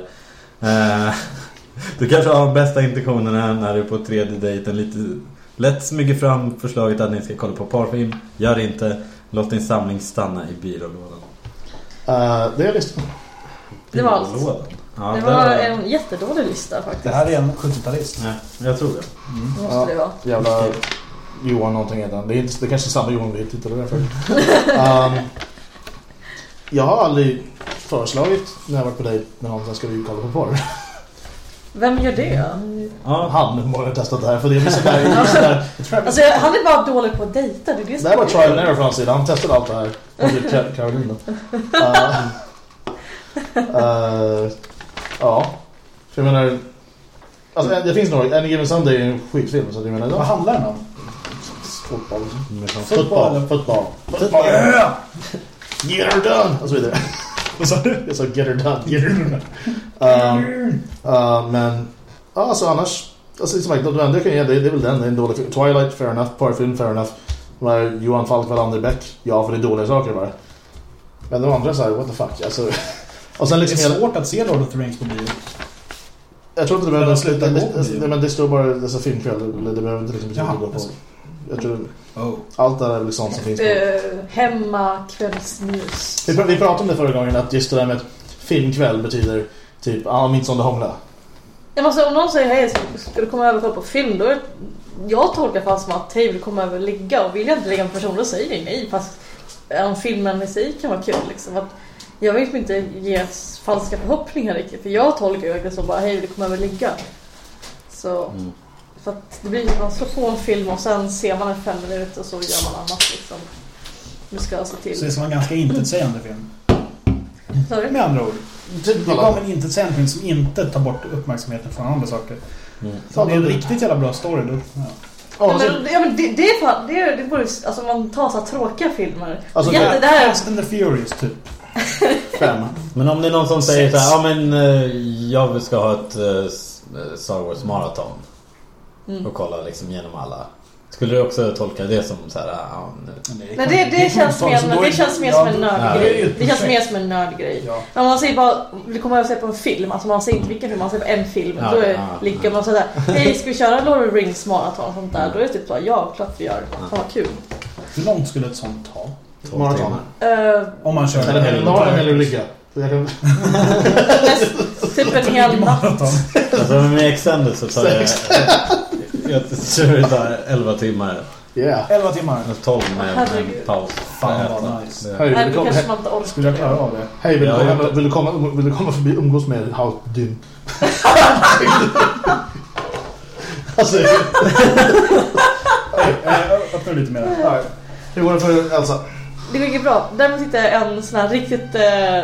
Eh, du kanske har de bästa intentionerna när du på tredje dejten lite lätt smyger fram förslaget att ni ska kolla på porrfilm. Gör det inte. Låt din samling stanna i byrålådan. Uh, det är listan. Det var allt. Byrålådan? Ja, Det där var en jättedålig lista faktiskt. Det här är en 70-talist. Nej, jag tror det. Det måste Ja. det vara. Jävla Johan någonting han. Det är, inte, det är kanske samma Johan vi tittade därför. um, jag har aldrig föreslagit när jag varit på dejt med någon som ska vi kolla på porr. Vem gör det? Ja, Han må ha testat det här för det är sådär... sådär Alltså, han är bara dålig på att dejta. Det är det här var trial and error från hans sida. Han testade allt det här. Och Ka- Carolina. Uh, uh, ja. För jag menar... Alltså det finns några... Any Given Sunday är en skitfilm så att jag menar... Vad handlar den om? fotboll. som- Fotboll. Fotboll. Fotboll. Get her done! Och så vidare. Vad sa du? Jag sa get her done. Get her done. Um, uh, men... Ja, alltså annars... Alltså som sagt, de enda jag kan ge det, det är väl den. Det är en dålig. Twilight, fair enough. Porrfilm, fair enough. Här Johan Falk, Wallander, Beck. Ja, för det är dåliga saker bara. Men de andra så här, what the fuck. Alltså... Och sen Det liksom är hela... svårt att se Lord of the Rings på bio. Jag tror inte det behöver... det, gå på det, bio. det, men det står bara dessa filmkväll. Det behöver inte liksom betyda att gå på. Jag tror... Oh. Allt det där är väl sånt som finns på. Eh, hemma kvällsmys. Vi, pr- vi pratade om det förra gången att just det där med att filmkväll betyder typ, ja, ah, mitt som det hångla. Ja, men alltså, om någon säger hej, ska du komma över och kolla på film? Då är jag tolkar fast som att hej, vill du komma över och ligga? Och vill jag inte ligga med personen, då säger jag nej. Fast om filmen i sig kan vara kul liksom. Att jag vill inte ge falska förhoppningar riktigt. För jag tolkar ju det som bara hej, vill du komma över och ligga? Så... Mm. Att det blir man slår på en film och sen ser man en fem minuter och så gör man annat liksom. Nu ska jag se Så det till. ska vara en ganska intetsägande film. Sorry. Med andra ord. Det kommer en intetsägande film som inte tar bort uppmärksamheten från andra saker. Mm. Så det är en riktigt jävla bra story. Då. Ja. Ja, Ja, så, men, ja, men det, det är fan, det, är- det borde, alltså man tar så här tråkiga filmer. Alltså, Jätte, det här, Fast and the Furious typ. fem. Men om det är någon som säger Sex. så här, ja men eh, jag ska ha ett eh, eh, Star Wars maraton Mm. och kolla liksom genom alla. Skulle du också tolka det som så här, ja, nu. Men det, det, känns mer, det känns mer som en nördgrej. Det känns mer som en nördgrej. Ja. Men man säger bara, vi kommer och se på en film. Alltså man säger inte vilken film, man säger på en film. Ja, då är, ja, ligger man sådär, hej ska vi köra Lord of the Rings maraton sånt där? Då är det typ så, ja klart vi gör. Fan vad kul. Hur långt skulle ett sånt ta? 12 Maraton. Uh, Om man kör Eller hellre norr eller ligga. Typ en hel natt. Alltså med extended så tar det... Jag tar 11 timmar. Yeah. 11 timmar. 12 med en paus. Fan vad nice. Det- Hej, vill du komma, kanske hej, man inte orkar. Skulle jag klara av det? hej, vill, Ja, vill, du komma, vill du komma förbi umgås med How Dym? alltså, Eh, Öppna lite mer. nej. hur går det för Elsa? Det går inget bra. Däremot jag en sån här riktigt... Eh,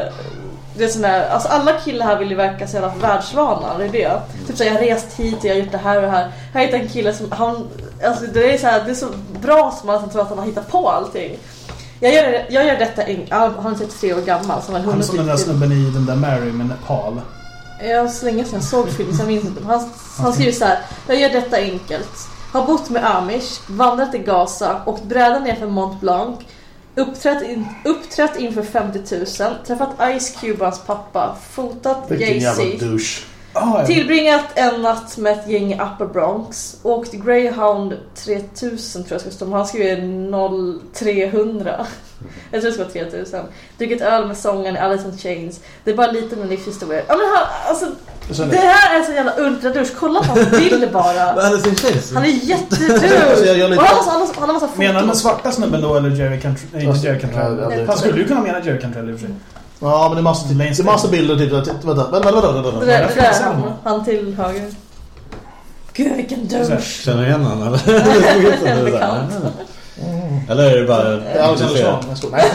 det är sån här, alltså alla killar här vill ju verka så jävla världsvana, det är det. Typ så här, jag har rest hit och jag har gjort det här och det här. Jag har hittat en kille som, han, alltså det är så här, det är så bra som man tror att han har hittat på allting. Jag gör, jag gör detta, en, han är 33 år gammal, som Han är som den där snubben i den där Mary med Nepal. Jag så länge sedan jag såg filmen så jag minns inte. Han, han skriver så här. Jag gör detta enkelt. Har bott med amish, vandrat i Gaza, åkt brädan ner för Mont Blanc, uppträtt, in, uppträtt inför 50 000, träffat Ice Cube hans pappa, fotat Jay-Z. Ah, ja. tillbringat en natt med ett gäng i Upper Bronx, åkt Greyhound 3000 tror jag ska stå, men han skriver 0300. Jag tror det ska vara 3000. Druckit öl med sången i Alice in Chains. Det är bara lite med livshistoria. Ja men han, alltså det här är så jävla ultradusch. Kolla på hans bild bara. Alice in Chains? Han är Alltså, jag- jättedusch. jag lite- han har massa- han han har massa foton. Menar du med svarta snubben då eller Jerry Cantrell? Nej, inte Jerry Cantrell. Han skulle ju kunna mena Jerry Cantrell i och för sig. Ja, men det är massa, det är massa bilder. Typ, vänta, vänta, vänta, vänta, vänta, Det vänta. där, det där finns han, till höger. Gud vilken douche. Känner du igen honom eller? Är det bara... Det är Alexander skojar. Nej.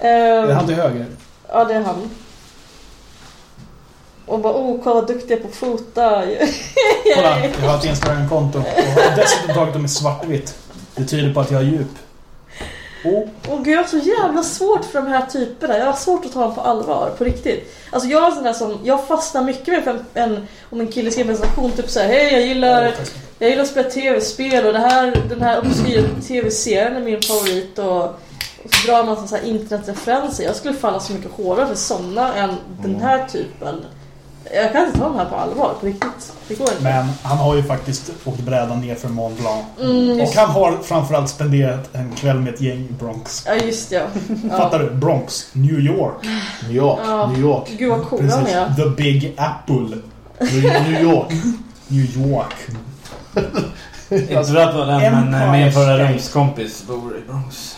Det är Ehm, han till höger. Ja det är han. Och bara oh kolla vad duktig jag är på att fota. Kolla, jag har ett Instagram-konto och dessutom tagit dem i svartvitt. Det tyder på att jag har djup. Gud jag har så jävla svårt för de här typerna. Jag har svårt att ta dem på allvar, på riktigt. Alltså jag är sån där som, jag fastnar mycket med för en, en om en kille skriver en recension typ såhär Hej jag gillar, så jag gillar att spela tv-spel och det här, den här obskyra tv-serien är min favorit och, och så drar man så här internetreferenser. Jag skulle falla så mycket hårdare för sådana än den här typen. Jag kan inte ta de här på allvar, på riktigt. Det går inte. Men han har ju faktiskt åkt brädan ner för Mont Blanc. Mm, Och han har framförallt spenderat en kväll med ett gäng i Bronx. ja just ja. Fattar ja. du? Bronx, New York. New York. Ja. New York. Gud vad cool han är. The Big Apple. New York. New York. Inte för att vara den, men eh, min förra rumskompis bor i Bronx.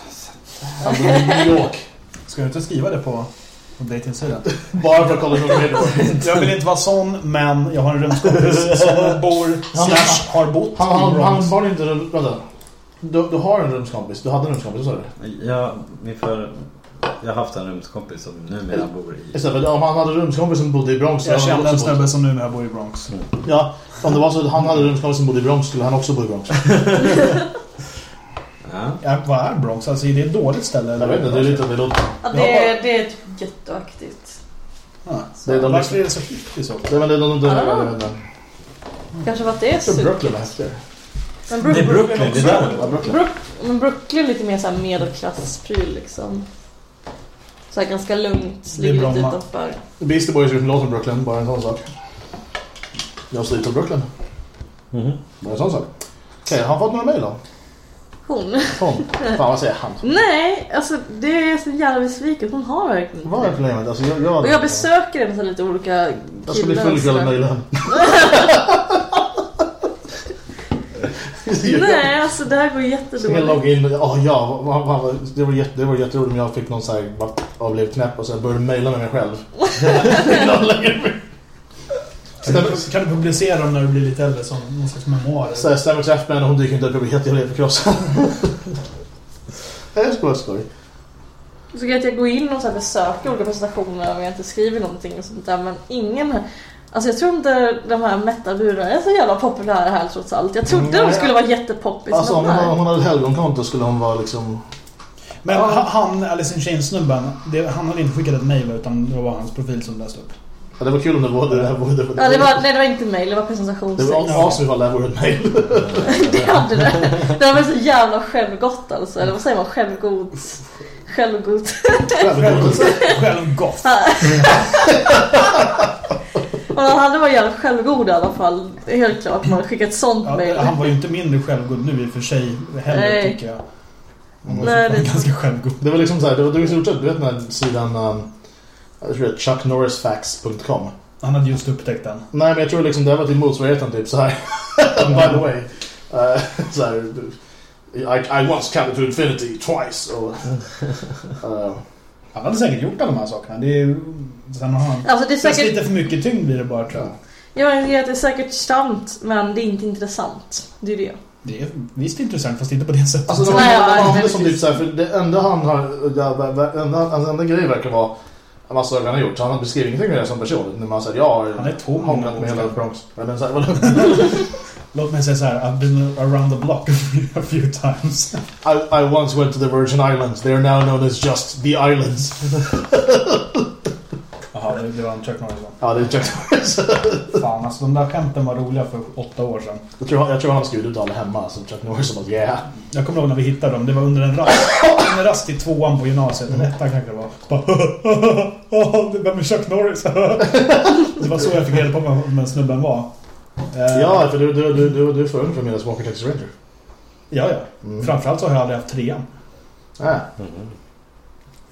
Han bor i New York. Ska du inte skriva det på, på dejtingsidan? Bara för att kolla hur. Jag vill inte vara sån, men jag har en rumskompis som bor slash har bott Han, i han, han har inte. Vänta. Du, du har en rumskompis. Du hade en rumskompis, sa du? Ja, min för... Jag har haft en rumskompis som numera bor i... Istället om han hade rumskompis som bodde i Bronx Jag kände en snubbe som numera bor i Bronx. Ja, om det var så att han hade rumskompis som bodde i Bronx skulle han också bo i Bronx. Ja. Ja, vad är Bronx? Alltså, är det ett dåligt ställe? Jag vet inte, det är lite... Det låter... Ja, det, är, det är typ gettoaktigt. Ja. Det är de Varför är det så hippt i så fall? Det är väl det de... de, Ah. inte. Kanske för att det är super. Brooklyn häftigare. Men Det är Brooklyn, det är där. Ja, Brooklyn. Brook, men Brooklyn är lite mer såhär medelklasspryl liksom. Så här ganska lugnt, är ligger lite utanför. Beastie Boys gjort en låt om Brooklyn, bara en sån sak. Jag sliter Brooklyn, Mhm. bara en sån sak. Okej, har han fått några mejl då? Hon? Hon? Fan vad säger han? Nej, alltså det är så jävla besviken. Hon har verkligen Vad är problemet? Alltså, jag, jag, Och jag besöker henne med lite olika jag ska bli killar full och ikväll och sådär. mejla henne. Nej, alltså det här går Ska jag jättedåligt. logga in? Oh, ja, det var, jätte, det var jätteroligt om jag fick någon så här vart av blev knäpp och sen började mejla med mig själv. Stämmer, Kan du publicera dem när du blir lite äldre som någon slags memoarer? så stämmer träff med henne och hon dyker inte upp. Jag blir helt jävla förkrossad. Skojar, jag skojar. Så kan jag gå in och så här besöka olika presentationer om jag inte skriver någonting och sånt där. Men ingen... Alltså jag tror inte de här metalburarna är så jävla populära här trots allt. Jag trodde Nej. de skulle vara jättepoppis. Alltså om men hon, hon hade ett helgonkonto skulle hon vara liksom... Men han, Alice in Chains-snubben, det- han hade inte skickat ett mail utan det var hans profil som läste upp. Ja, det var kul om det var det. här var- det, var- Ja, det var, nej, det var inte mail, det var det presentationstext. var awesome ifall det här vore ett mejl. det hade det. Det var väl så jävla självgott alltså. Eller vad säger man? Självgod. Självgod. Självgott. Och han hade varit jävla självgod i alla fall. Det är helt klart. Man skickat ett sånt Ja, mail. han var ju inte mindre självgod nu i och för sig heller Nej. tycker jag. Han var Nej, det- ganska självgod. Det var liksom så här, det var, det var i stort sett, du vet den här sidan... Um, jag tror det är chucknorrisfacts.com. Han hade just upptäckt den. Nej, men jag tror liksom det var till motsvarigheten typ så här. By the way. Uh, så här, I, I once counted to infinity twice. Och, eh, Han hade säkert gjort alla de här sakerna. Det är, sen har han... Alltså det är Säkert... lite för mycket tyngd blir det bara tror jag. Menar, det är säkert sant, men det är inte intressant. Det är det. Det är visst intressant fast inte på det sättet. Alltså de Nej, ja, använder nej, som precis. typ såhär, för det enda han har, ja, enda, alltså, enda grejen verkar vara en massa saker han har gjort. Så han beskriver ingenting med det som person. När man säger ja, Han är tom. hånglat med hela Bronx. Men så här. Låt mig säga så här. I've been around the block a few times. I, I once went to the Virgin Islands. They are now known as just the islands. Jaha, det, det var en Chuck Norris? Ja, det är Chuck Norris. Fan alltså, de där skämten var roliga för åtta år sedan. jag, tror, jag tror han skrivit ut alla hemma. Så Chuck Norris som bara yeah. Jag kommer ihåg när vi hittade dem. Det var under en rast. En rast i tvåan på gymnasiet. Eller ettan kanske det var. Bara, det var med Chuck Norris. Det var så jag fick reda på vem vem snubben var. Eh, Ja, för du, du, du, du, du är för ung för mina Texas Ranger. Ja, ja. Mm. Framförallt så har jag aldrig haft trean. Ja,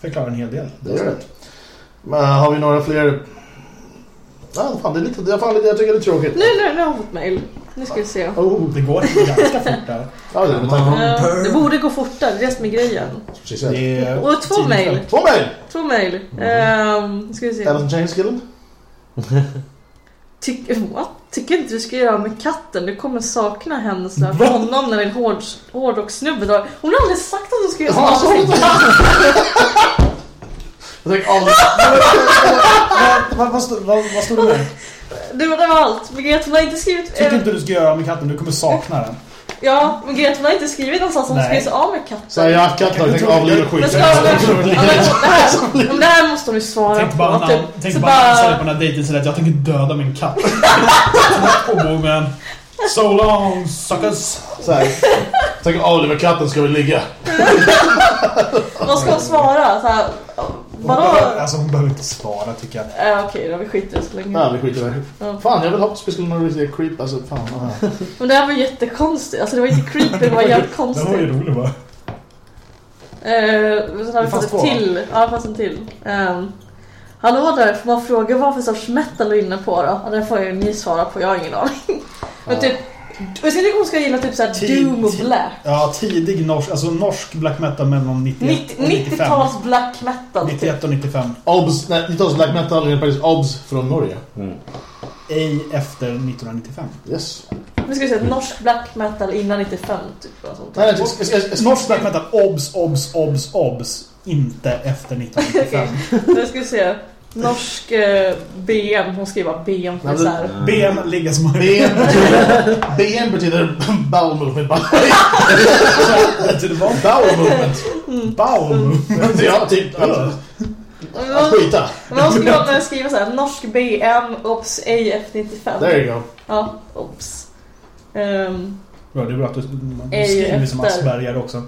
Förklarar en hel del. det är rätt. Men har vi några fler... Ja, fan, det är lite, det är fan, lite- jag tycker det är tråkigt. Nu, nu, nu har jag fått mail. Nu ska vi se. Oh, Det går ganska fort där. ja, det det borde gå fortare, det är det som är grejen. Är Och två mail. Två mejl! Två mail. Ehm, nu ska vi se. Alice in Chains-killen. Tyck, what? Tycker inte du ska göra med katten? Du kommer sakna henne så här, honom när en hård, hårdrockssnubbe drar. Hon har aldrig sagt att du ska göra så så med sin inte. katt. Jag tänker aldrig... Vad, stod- det där? Det var, det var allt. Men Greta hon har inte skrivit... Tycker eh, inte du ska göra med katten, du kommer sakna den. Ja, men Greta hon har inte skrivit någonstans hon ska ge sig av med katten. Så jag har haft katt, jag tänker avliva skiten. Men men, det, här, men måste hon ju svara Tänk på. bara när typ. tänk bara när han på den här dejten att jag tänker döda min katt. På bogen. So long suckers. Så här. Jag tänker avliva katten, ska vi ligga? Vad ska hon svara? Så här, Hon vadå? behöver, alltså hon behöver inte svara tycker jag. Äh, Okej, då vi skiter så länge. Ja, vi skiter i det. Ja. Fan, jag vill ha skulle någon riktig creep. Alltså, fan. ja. Men det här var jättekonstigt. Alltså det var inte creepy, det var jävligt Den var ju konstigt. rolig bara. Eh, så har vi fått fanns ett två, till. Ja, det fanns en till. Um, Hallå där, får man fråga vad för sorts metal du är inne på då? Ja, det får ju ni svara på, jag har ingen aning. Men Ja. Typ, jag tycker hon ska gilla typ såhär Tid- Doom och Black. Ja, tidig norsk, alltså norsk black metal mellan 91 90 och 95. 90-tals black metal. Typ. 91 och 95. Obs, nej, inte oss black metal, det är faktiskt Obs från Norge. Mm. Ej efter 1995. Yes. Nu ska vi säga norsk black metal innan 95 typ. Och. Nej, jag, jag, jag, jag, Norsk black metal, obs, obs, obs, obs. Inte efter 1995. Nu ska vi se. Norsk eh, BM, hon skriver BM så här. BM ligga som BM BM betyder bowel movement. Bowel movement. Mm. Bowel mm. movement. Ja, typ. Alltså, att skita. Hon skriver skriva så här, norsk BM, OPS, AF95. There you go. Ja, OPS. Um, ehm, Ja, det är bra att du, skriver som Asperger också.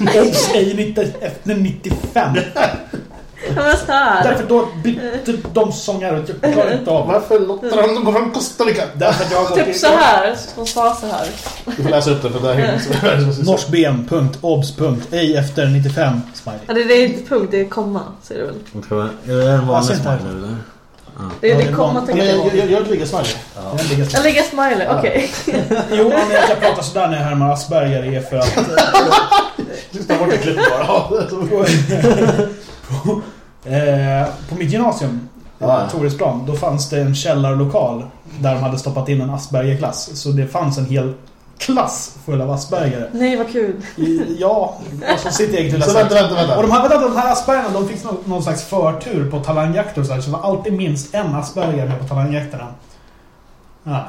OPS, AF95. Därför då bytte de sångare. Jag typ klarar inte av. Varför låter han dem gå fram Costa Rica? Därför jag Typ så här. Hon sa så här. Du får läsa upp det för det här Ej efter 95. Smiley. Ja, det, är inte punkt. Det är komma. Säger du väl? Är det en vanlig smiley eller? Det är komma tänker jag. Jag gör ett ligga smiley. Jag ligga smiley, okej. Jo, anledningen att jag pratar sådär när jag härmar Asperger är för att... Lyssna bort det klippet bara. Eh, på mitt gymnasium, ja. Toresplan, då fanns det en källarlokal där de hade stoppat in en Asperger-klass. Så det fanns en hel klass full av Asperger. Nej, vad kul. I, ja, alltså sitt eget lilla Så sätt. vänta, vänta, Och vänta. de här, vänta, de här Aspergerna, de fick någon, någon slags förtur på talangjakter och så, där, så det var alltid minst en Asperger med på talangjakterna. Ja.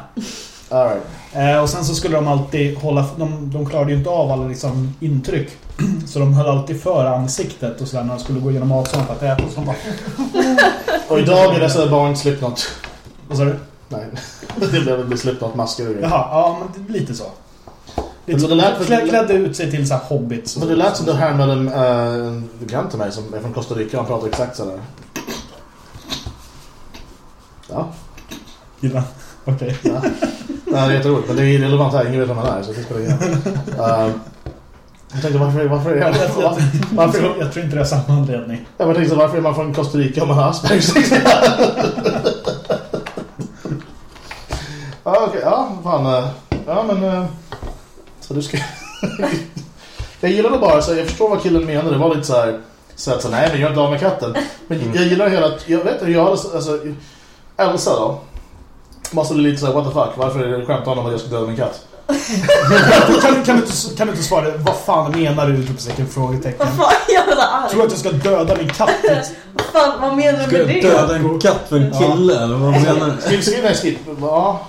All right. Eh, och sen så skulle de alltid hålla... De, de klarade ju inte av alla liksom, intryck. Så de höll alltid för ansiktet och sådär när de skulle gå igenom avstånd för att äta. Och så bara... Och idag är dessa barn Slipknot. Vad sa du? Nej, det blev det Slipknot-masker och grejer. Jaha, ja men det- lite så. Lite det lät- Klä, klädde ut sig till så här hobbits. Men det lät som du härmade en bekant till mig som är från Costa Rica han pratar exakt sådär. Ja, Gilla. Okej. ja. Nej, det är jätteroligt. Men det är irrelevant här. Ingen vet vem han är. Så det spelar ingen. Uh, jag tänkte varför, varför är Jag, Varför, jag, jag tror inte det är samma anledning. jag tänkte varför är man från Costa Rica om man har Aspergers? ja, okej. Ja, fan. eh, Ja, men... eh, Så du ska... Jag gillar det bara, så jag förstår vad killen menar. Det var lite så här så att så, nej men jag är inte av med katten. Men Mm. jag gillar hela, jag vet inte, jag har alltså, Elsa då. Måste bli lite så här, what the fuck, varför är det skämt om att jag ska döda min katt? Kan, du- kan, du inte, kan du inte svara? Vad fan menar du? Utropstecken, frågetecken. Vad fan, jag är arg. Tror du att jag ska döda min katt? Vad fan, vad menar Ska du med det? döda en katt för en kille eller vad menar du? Skriv, skriv, skriv. Ja,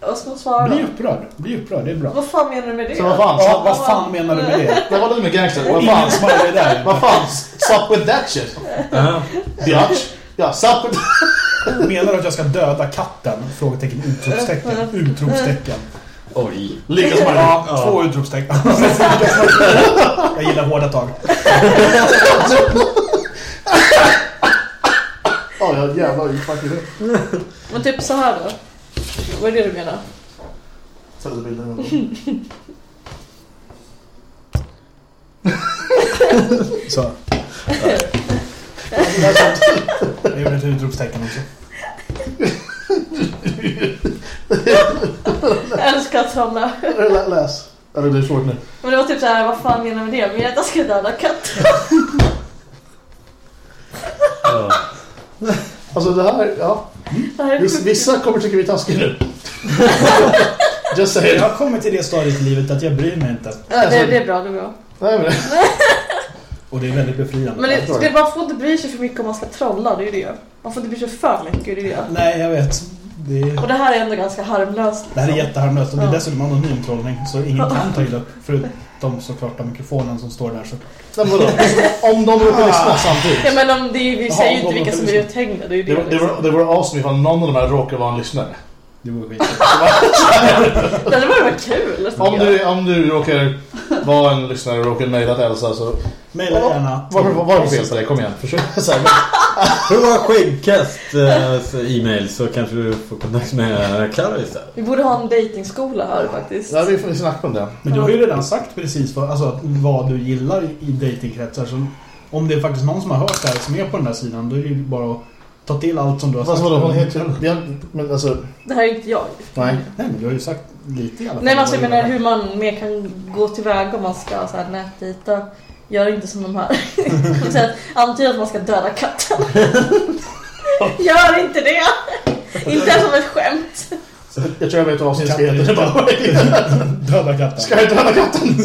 Vad ska man svara Bli upprörd. Bli upprörd, det är bra. Vad fan menar du med det? så vad fan, Ja, vad fan menar du med det? det var lite med gangster. Vad fan, smiley där. vad fan, sup with that shit. Ja. Bitch. Ja, sup with Menar du att jag ska döda katten? Frågetecken, utropstecken. Utropstecken. Oj. Lika smart. Ja, två utropstecken. jag gillar hårda tag. Ja, jag jävlar, det fucking Men typ så här då. Vad är det du menar? Ställde bilden. Så. Jag gjorde ett utropstecken också. Älskar att trolla. Lä- Läs. Eller det är svårt nu. Men det var typ så här, vad fan menar du med det? Att jag ska döda katten? Ja. Alltså det här, ja. Det här är Viss, sjukt. vissa kommer tycka vi är taskiga nu. Just say Jag har kommit till det stadiet i livet att jag bryr mig inte. Ja, det, det är bra, det är bra. Nej, men, Och det är väldigt befriande. Men det, förstår det, det. man får inte bry sig för mycket om man ska trolla, det är ju det. Man får inte bry sig för mycket, det är det. Nej, jag vet. Det, är, Och det här är ändå ganska harmlöst. det här är jätteharmlöst och det är dessutom anonym trollning. Så ingen kan ta illa upp. Förutom såklart av mikrofonen som står där. Så. nej, men vadå? Om de råkar lyssna samtidigt. Ja, men om det, vi säger ju inte vilka som är uthängda, det är ju Det, det. var- det, var, det vore awesome ifall någon av de här råkar vara en lyssnare. Det vore skit. liksom. Det borde vara kul. Om du, om du råkar vara en lyssnare och råkar mejla till Elsa så... Mejla gärna. Vad vad- vad är det för fel på dig? Kom igen. Försök. Prova skäggkast eh, e-mail så kanske du får kontakt med Carro istället. Vi borde ha en datingskola här faktiskt. Ja, vi får snacka om det. Men du har ju redan sagt precis vad, alltså, vad du gillar i, i datingkretsar. Så om det är faktiskt någon som har hört det här som är på den där sidan, då är det ju bara att ta till allt som du har sagt. vadå, hon heter vi har- Men alltså... Det här är inte jag. Nej. Nej, men du har ju sagt lite i alla fall. Nej men alltså jag menar hur man mer kan gå tillväga om man ska så här nätdejta. Gör inte som de här. Säger att man ska döda katten. Gör inte det! Inte ens som ett skämt. Jag tror jag vet vad avsnittet ska heta. Döda katten. Ska jag döda katten?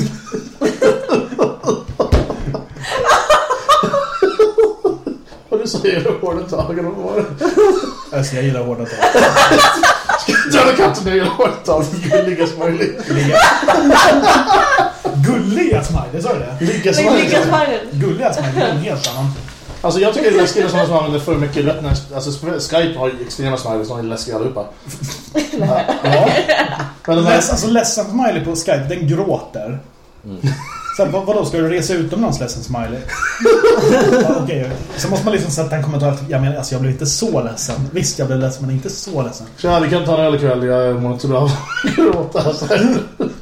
Du säger det hårda tagen om året. Alltså, jag gillar hårda tag. Döda katten, jag gillar hårda tag. Som möjligt. Ligga. Gulliga smiley, sa du det? Ligga som Ligga smilen. Gulliga smiley är en helt annan. Alltså jag tycker det är läskigt med sådana som använder för mycket rätt när, Alltså Skype har ju extrema smileys, de är läskiga allihopa. Ja. Men de här, Leds, alltså ledsen smiley på Skype, den gråter. Sen, vad, vadå, ska du resa utomlands ledsen smiley? ja, okej. Så måste man liksom sätta en kommentar att jag, menar, alltså, jag blev inte så ledsen. Visst, jag blev ledsen, men inte så ledsen. tja, vi kan ta en öl ikväll, jag mår inte så bra av att gråta.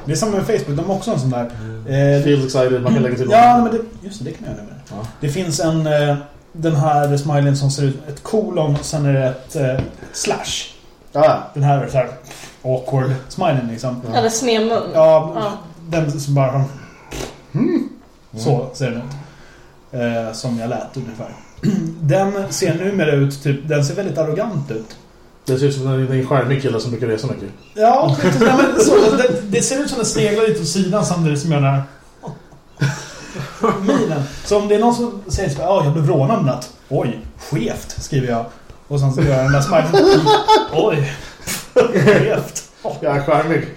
Det är samma med Facebook, de har också en sån där... Eh, Feels excited, man kan lägga till ja, men det, just det, det kan man göra med. Ja. Det finns en... Eh, den här smileyn som ser ut ett kolon, sen är det ett eh, slash. Ja, Den här, så här awkward smileyn liksom. Eller snedmun. Ja, Ja. den som bara... Mm. Så ser den ut. Eh, som jag lät ungefär. Den ser numera ut, typ, den ser väldigt arrogant ut. det ser ut som en, en charmig kille som brukar resa mycket. Ja, men så, det, det ser ut som den sneglar lite åt sidan samtidigt som jag den här... Minen. Så om det är någon som säger så ja, jag blev rånad natt. Oj, skevt, skriver jag. Och sen så gör jag den där smileyn. Oj, skevt. Jag är charmig.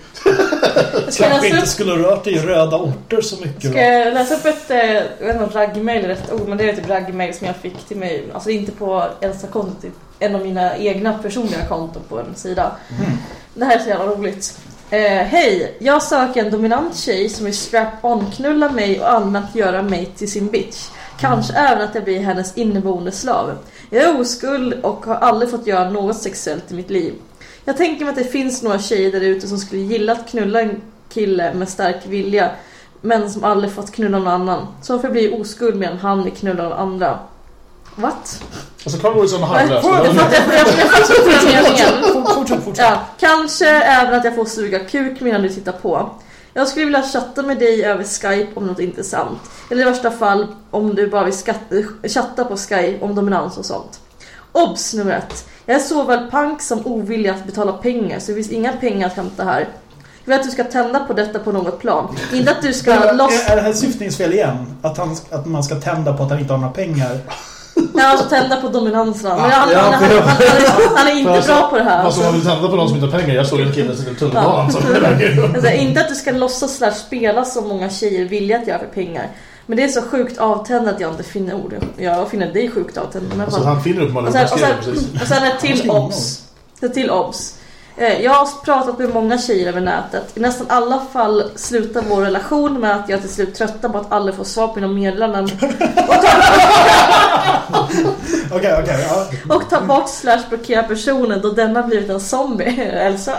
Kanske inte skulle rört dig i röda orter så mycket. ska jag läsa upp ett, eh, jag vet inte om raggmail är rätt ord, men det är typ raggmail som jag fick till mig. Alltså inte på Elsa-kontot, typ en av mina egna personliga konton på en sida. Mm. Det här är så jävla roligt. Eh, Hej! Jag söker en dominant tjej som vill strap-on-knulla mig och allmänt göra mig till sin bitch. Kanske även att jag blir hennes inneboende slav. Jag är oskuld och har aldrig fått göra något sexuellt i mitt liv. Jag tänker mig att det finns några tjejer där ute som skulle gilla att knulla en kille med stark vilja men som aldrig fått knulla någon annan. Så varför blir oskuld medan han vill knulla någon andra? What? Alltså Carl vore som Jag fattar. Fortsätt, fortsätt. Ja, kanske även att jag får suga kuk medan du tittar på. Jag skulle vilja chatta med dig över Skype om något intressant. Eller i värsta fall om du bara vill chatta på Skype om dominans och sånt. Obs nummer ett. Jag är såväl pank som ovillig att betala pengar så det finns inga pengar att hämta här. Jag vill att du ska tända på detta på något plan. Inte att du ska loss... Är, är det här syftningsfel igen? Att, han, att man ska tända på att han inte har några pengar? Ja, alltså tända på dominansen. Men han, Ja, han, han, ja. han, han, han är inte Alltså, bra på det här. Alltså man vill tända på någon som inte har pengar. Jag såg en kille som i tunnelbanan. Alltså, inte att du ska låtsas slash spela som många tjejer vill att göra för pengar. Men det är så sjukt avtändande att jag inte finner ord. Jag finner dig sjukt avtändande. Men Alltså han finner och, uppenbarligen sen, och, jag skrev sen, och sen ett till obs. Ett till obs. Eh, Jag har pratat med många tjejer över nätet. I nästan alla fall slutar vår relation med att jag till slut tröttnar på att aldrig få svar på mina meddelanden. Och tar, Okej, okej. och tar bort slash blockerar personen då denna blivit en zombie. Elsa.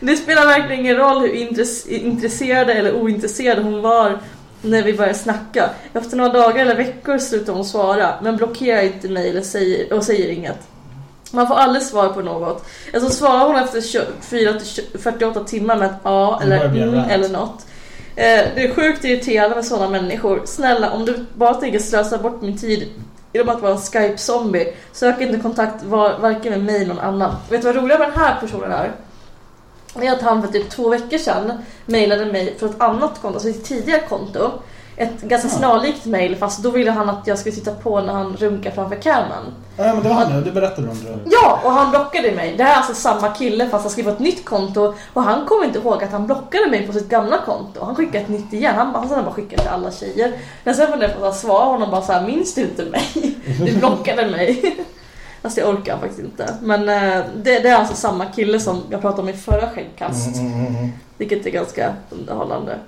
Det spelar verkligen ingen roll hur intress- intresserade eller ointresserade hon var när vi började snacka. Efter några dagar eller veckor slutar hon svara, men blockerar inte mig eller säger, och säger inget. Man får aldrig svar på något. Alltså svarar hon efter 24 till 48 timmar med ett ja eller mm eller något. Eh, det är sjukt irriterande med sådana människor. Snälla, om du bara tänker slösa bort min tid genom att vara en Skype-zombie, sök inte kontakt var, varken med mig eller någon annan. Vet du vad roligt med den här personen är? Det är att han för typ två veckor sedan mejlade mig för ett annat konto, alltså ett tidigare konto. Ett ganska Ja. snarlikt mejl fast då ville han att jag skulle titta på när han runkar framför camen. Ja, men det var han nu. Det berättade du om jag. Ja, och han blockade mig. Det här är alltså samma kille fast han skrev ett nytt konto och han kommer inte ihåg att han blockade mig på sitt gamla konto. Han skickade ett nytt igen. Han, bara- han bara skickade till alla tjejer. Men sen funderade jag på att svara honom bara så här, minns du inte mig? Du blockade mig. Fast jag orkar faktiskt inte. Men eh, det, det är alltså samma kille som jag pratade om i förra skäggkast. Mm, mm, mm. Vilket är ganska underhållande.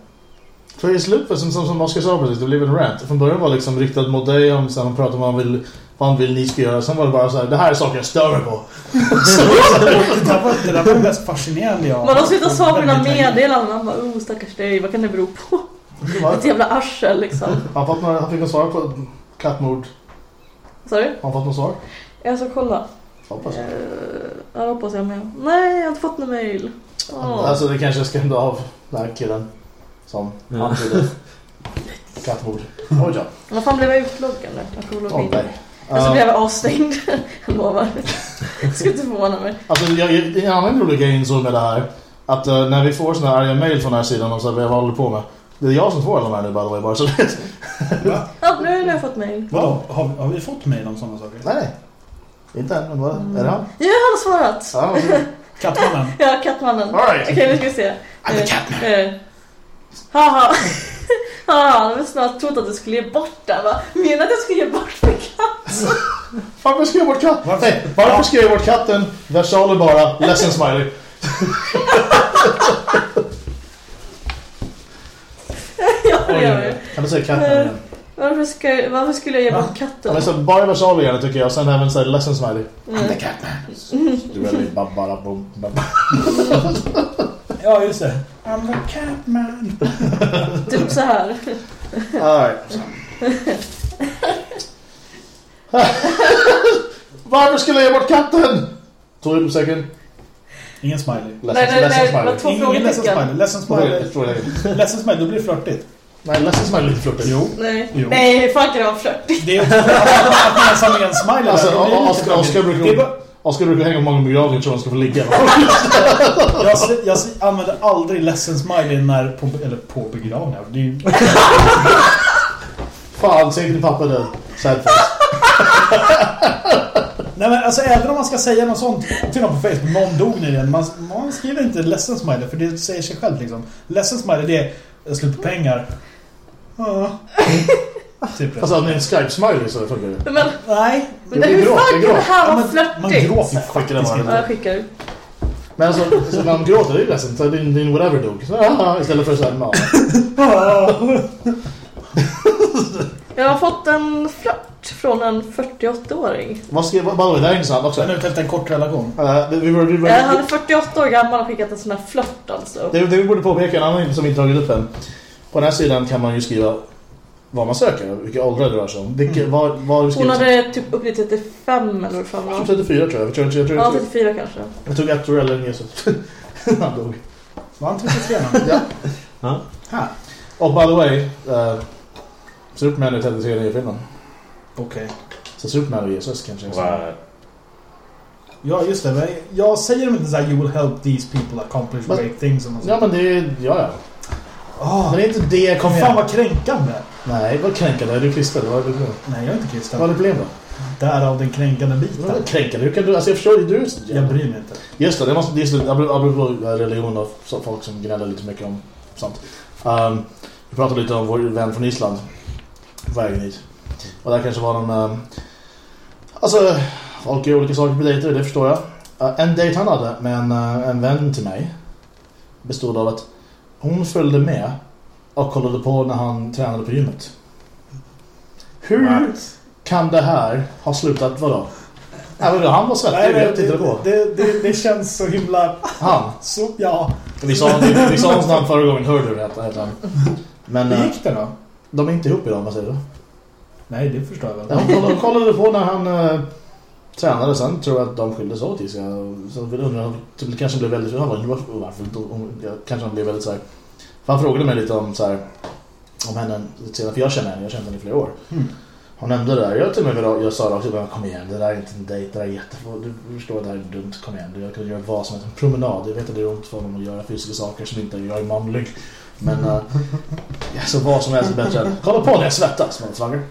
För i slutet, som, som, som Oskar sa precis, det blev en rant. Från början var det liksom riktad mot dig, om sen han pratade om vad han vill, vad han vill ni ska göra. Sen var det bara så här, det här är saker jag stör mig på. Det där var, det där var det mest fascinerande jag Man har slutat svara på mina meddelanden. Han bara, oh stackars dig, vad kan det bero på? Det Ett jävla arsel liksom. han, fått några, han fick något svar på kattmord. Sorry? Har han fått något svar? Jag ska kolla. Hoppas jag. Eh, Jag hoppas jag med. Nej, jag har inte fått något mail. Åh. Alltså det kanske skrämde av den här killen. Som Ja. antydde kattmord. Oj ja. Vad fan blev jag utloggad nu? Jag får logga in. nej. Alltså Uh, blev jag avstängd. jag lovar. Jag ska inte förvåna mig. Alltså jag, jag, en annan rolig grej insåg med det här. Att eh, när vi får såna här arga mail från den här sidan och så vad jag håller på med. Det är jag som får alla de här nu by the way, bara så? Ja, nu har jag fått mail. Vadå? Har, vi- har vi fått mejl om sådana saker? Nej nej. Inte än, men vad? Är det han? Ja, jag har svarat. Ja, bra. Kattmannen? Ja, kattmannen. Right. Okej, nu ska vi se. I'm the Catman. Eh, Haha. Haha, har väl snart trott att du skulle ge bort den va? Menar att jag skulle ge bort min katt? Varför skrev jag bort katten? Varför? Nej, varför Ja. skrev jag bort katten? Versaler bara, ledsen smiley. ja, det gör vi. Kan du säga katten igen? Varför, ska, varför skulle jag ge bort Ja, katten? men så bara versaler gärna tycker jag, sen även så här ledsen smiley. Mm. Catman. Du är lite bara bom, bom. Ja, just det. I'm the Catman. Typ så här. All right. Varför skulle jag ge bort katten? Tog du på säkert? Ingen smiley. Ledsen, Nej, nej, nej, smiley. Ingen, ledsen smiley. Ledsen smiley. Tror. Ledsen smiley, då blir det flörtigt. Nej, ledsen smiley är lite flörtigt. Jo. Nej. Jo. Nej, fan kan det vara flörtigt? Det är också att man samlar med en smiley Alltså, Oskar, är brukar, bara- Oskar brukar hänga på många begravningar tror han ska få ligga. Jag, jag använder aldrig ledsen smiley när på, eller på begravningar. Det är ju... Fan, säg till din pappa det. Sad face. Nej men alltså även om man ska säga något sånt till någon på Facebook, någon dog nyligen. Man, man skriver inte ledsen smiley för det säger sig själv liksom. Ledsen smiley det är slut på pengar. Ja. Typ det. Alltså, om det är en Skype-smiley så funkar det. Men, Nej. men det, hur fan kan det här vara men man flörtigt? gråter faktiskt. Ja, jag skickar. Men alltså, så när de gråter, det är ledsen. Så din, din whatever dog. Så, ah, istället för såhär, ja. Jag har fått en flört från en 48-åring. Vad skrev, by the way, det här är intressant också. Det efter en kort relation. Uh, vi, borde- vi, Eh, Han är vi, 48 år gammal och skickat en sån här flört alltså. det, det vi borde påpeka, en annan som inte tagit upp än. På den här sidan kan man ju skriva vad man söker, vilka åldrar det rör sig om. Vilka, vad har du Hon hade typ upp till 35 eller vad fan var. Typ 34 tror jag. Jag tror, jag, tror, jag, tror, Ja, jag, tror, 34 kanske. jag tog ett år eller en Jesus. Han dog. Var han 33 nu? Ja. Ja. Här. Och by the way, uh, Superman är 33 i filmen. Okej. Så Superman och Jesus kanske. så. Wow. Ja, just det. Men jag säger inte såhär You will help these people accomplish great things Ja men det är, ja ja. Ah, Men det är inte det, kom Fan igen. vad kränkande. Nej, vad kränkande. Är du kristen? Vad är det? Nej, jag är inte Vad är kristen. det problem då? Därav den kränkande biten. Vad är kränkande? Hur kan du, alltså jag förstår ju, du Jag bryr mig inte. Just det, det måste, det är så- apropå religion och så- folk som gnäller lite mycket om sånt. Um, vi pratade lite om vår vän från Island vägen hit. Och där kanske var någon... Um, alltså, folk gör olika saker på dejter, det förstår jag. Uh, en dejt han hade med en, uh, en vän till mig bestod av att hon följde med och kollade på när han tränade på gymmet. Hur What? kan det här ha slutat vadå? Men han var svettig, Nej, på. det, det, det, det känns så himla... Han. Så, ja. Vi sa, vi, vi sa hans namn förra gången, hörde du det? Heter han. Men Hur eh, gick det då? de är inte ihop idag, vad säger du? Nej, det förstår jag väl. Hon kollade, kollade på när han tränade, sen tror jag att de skildes åt. Jag så vill undra, typ, det kanske blev väldigt... Han var, varför? jag, kanske han blev väldigt så här. För han frågade mig lite om så här, om henne senare, för jag känner henne, jag har känt henne i flera år. Mm. Hon nämnde det där, jag till med jag sa rakt ut, kom igen, det där är inte en dejt, det där är jättefå, du förstår att det här är dumt, kom igen, jag kan göra vad som helst, en promenad, jag vet att det är ont för honom att göra fysiska saker som inte jag är manlig. Men, uh, ja, så vad som helst är bättre än, kolla på när jag svettas, motherfucker.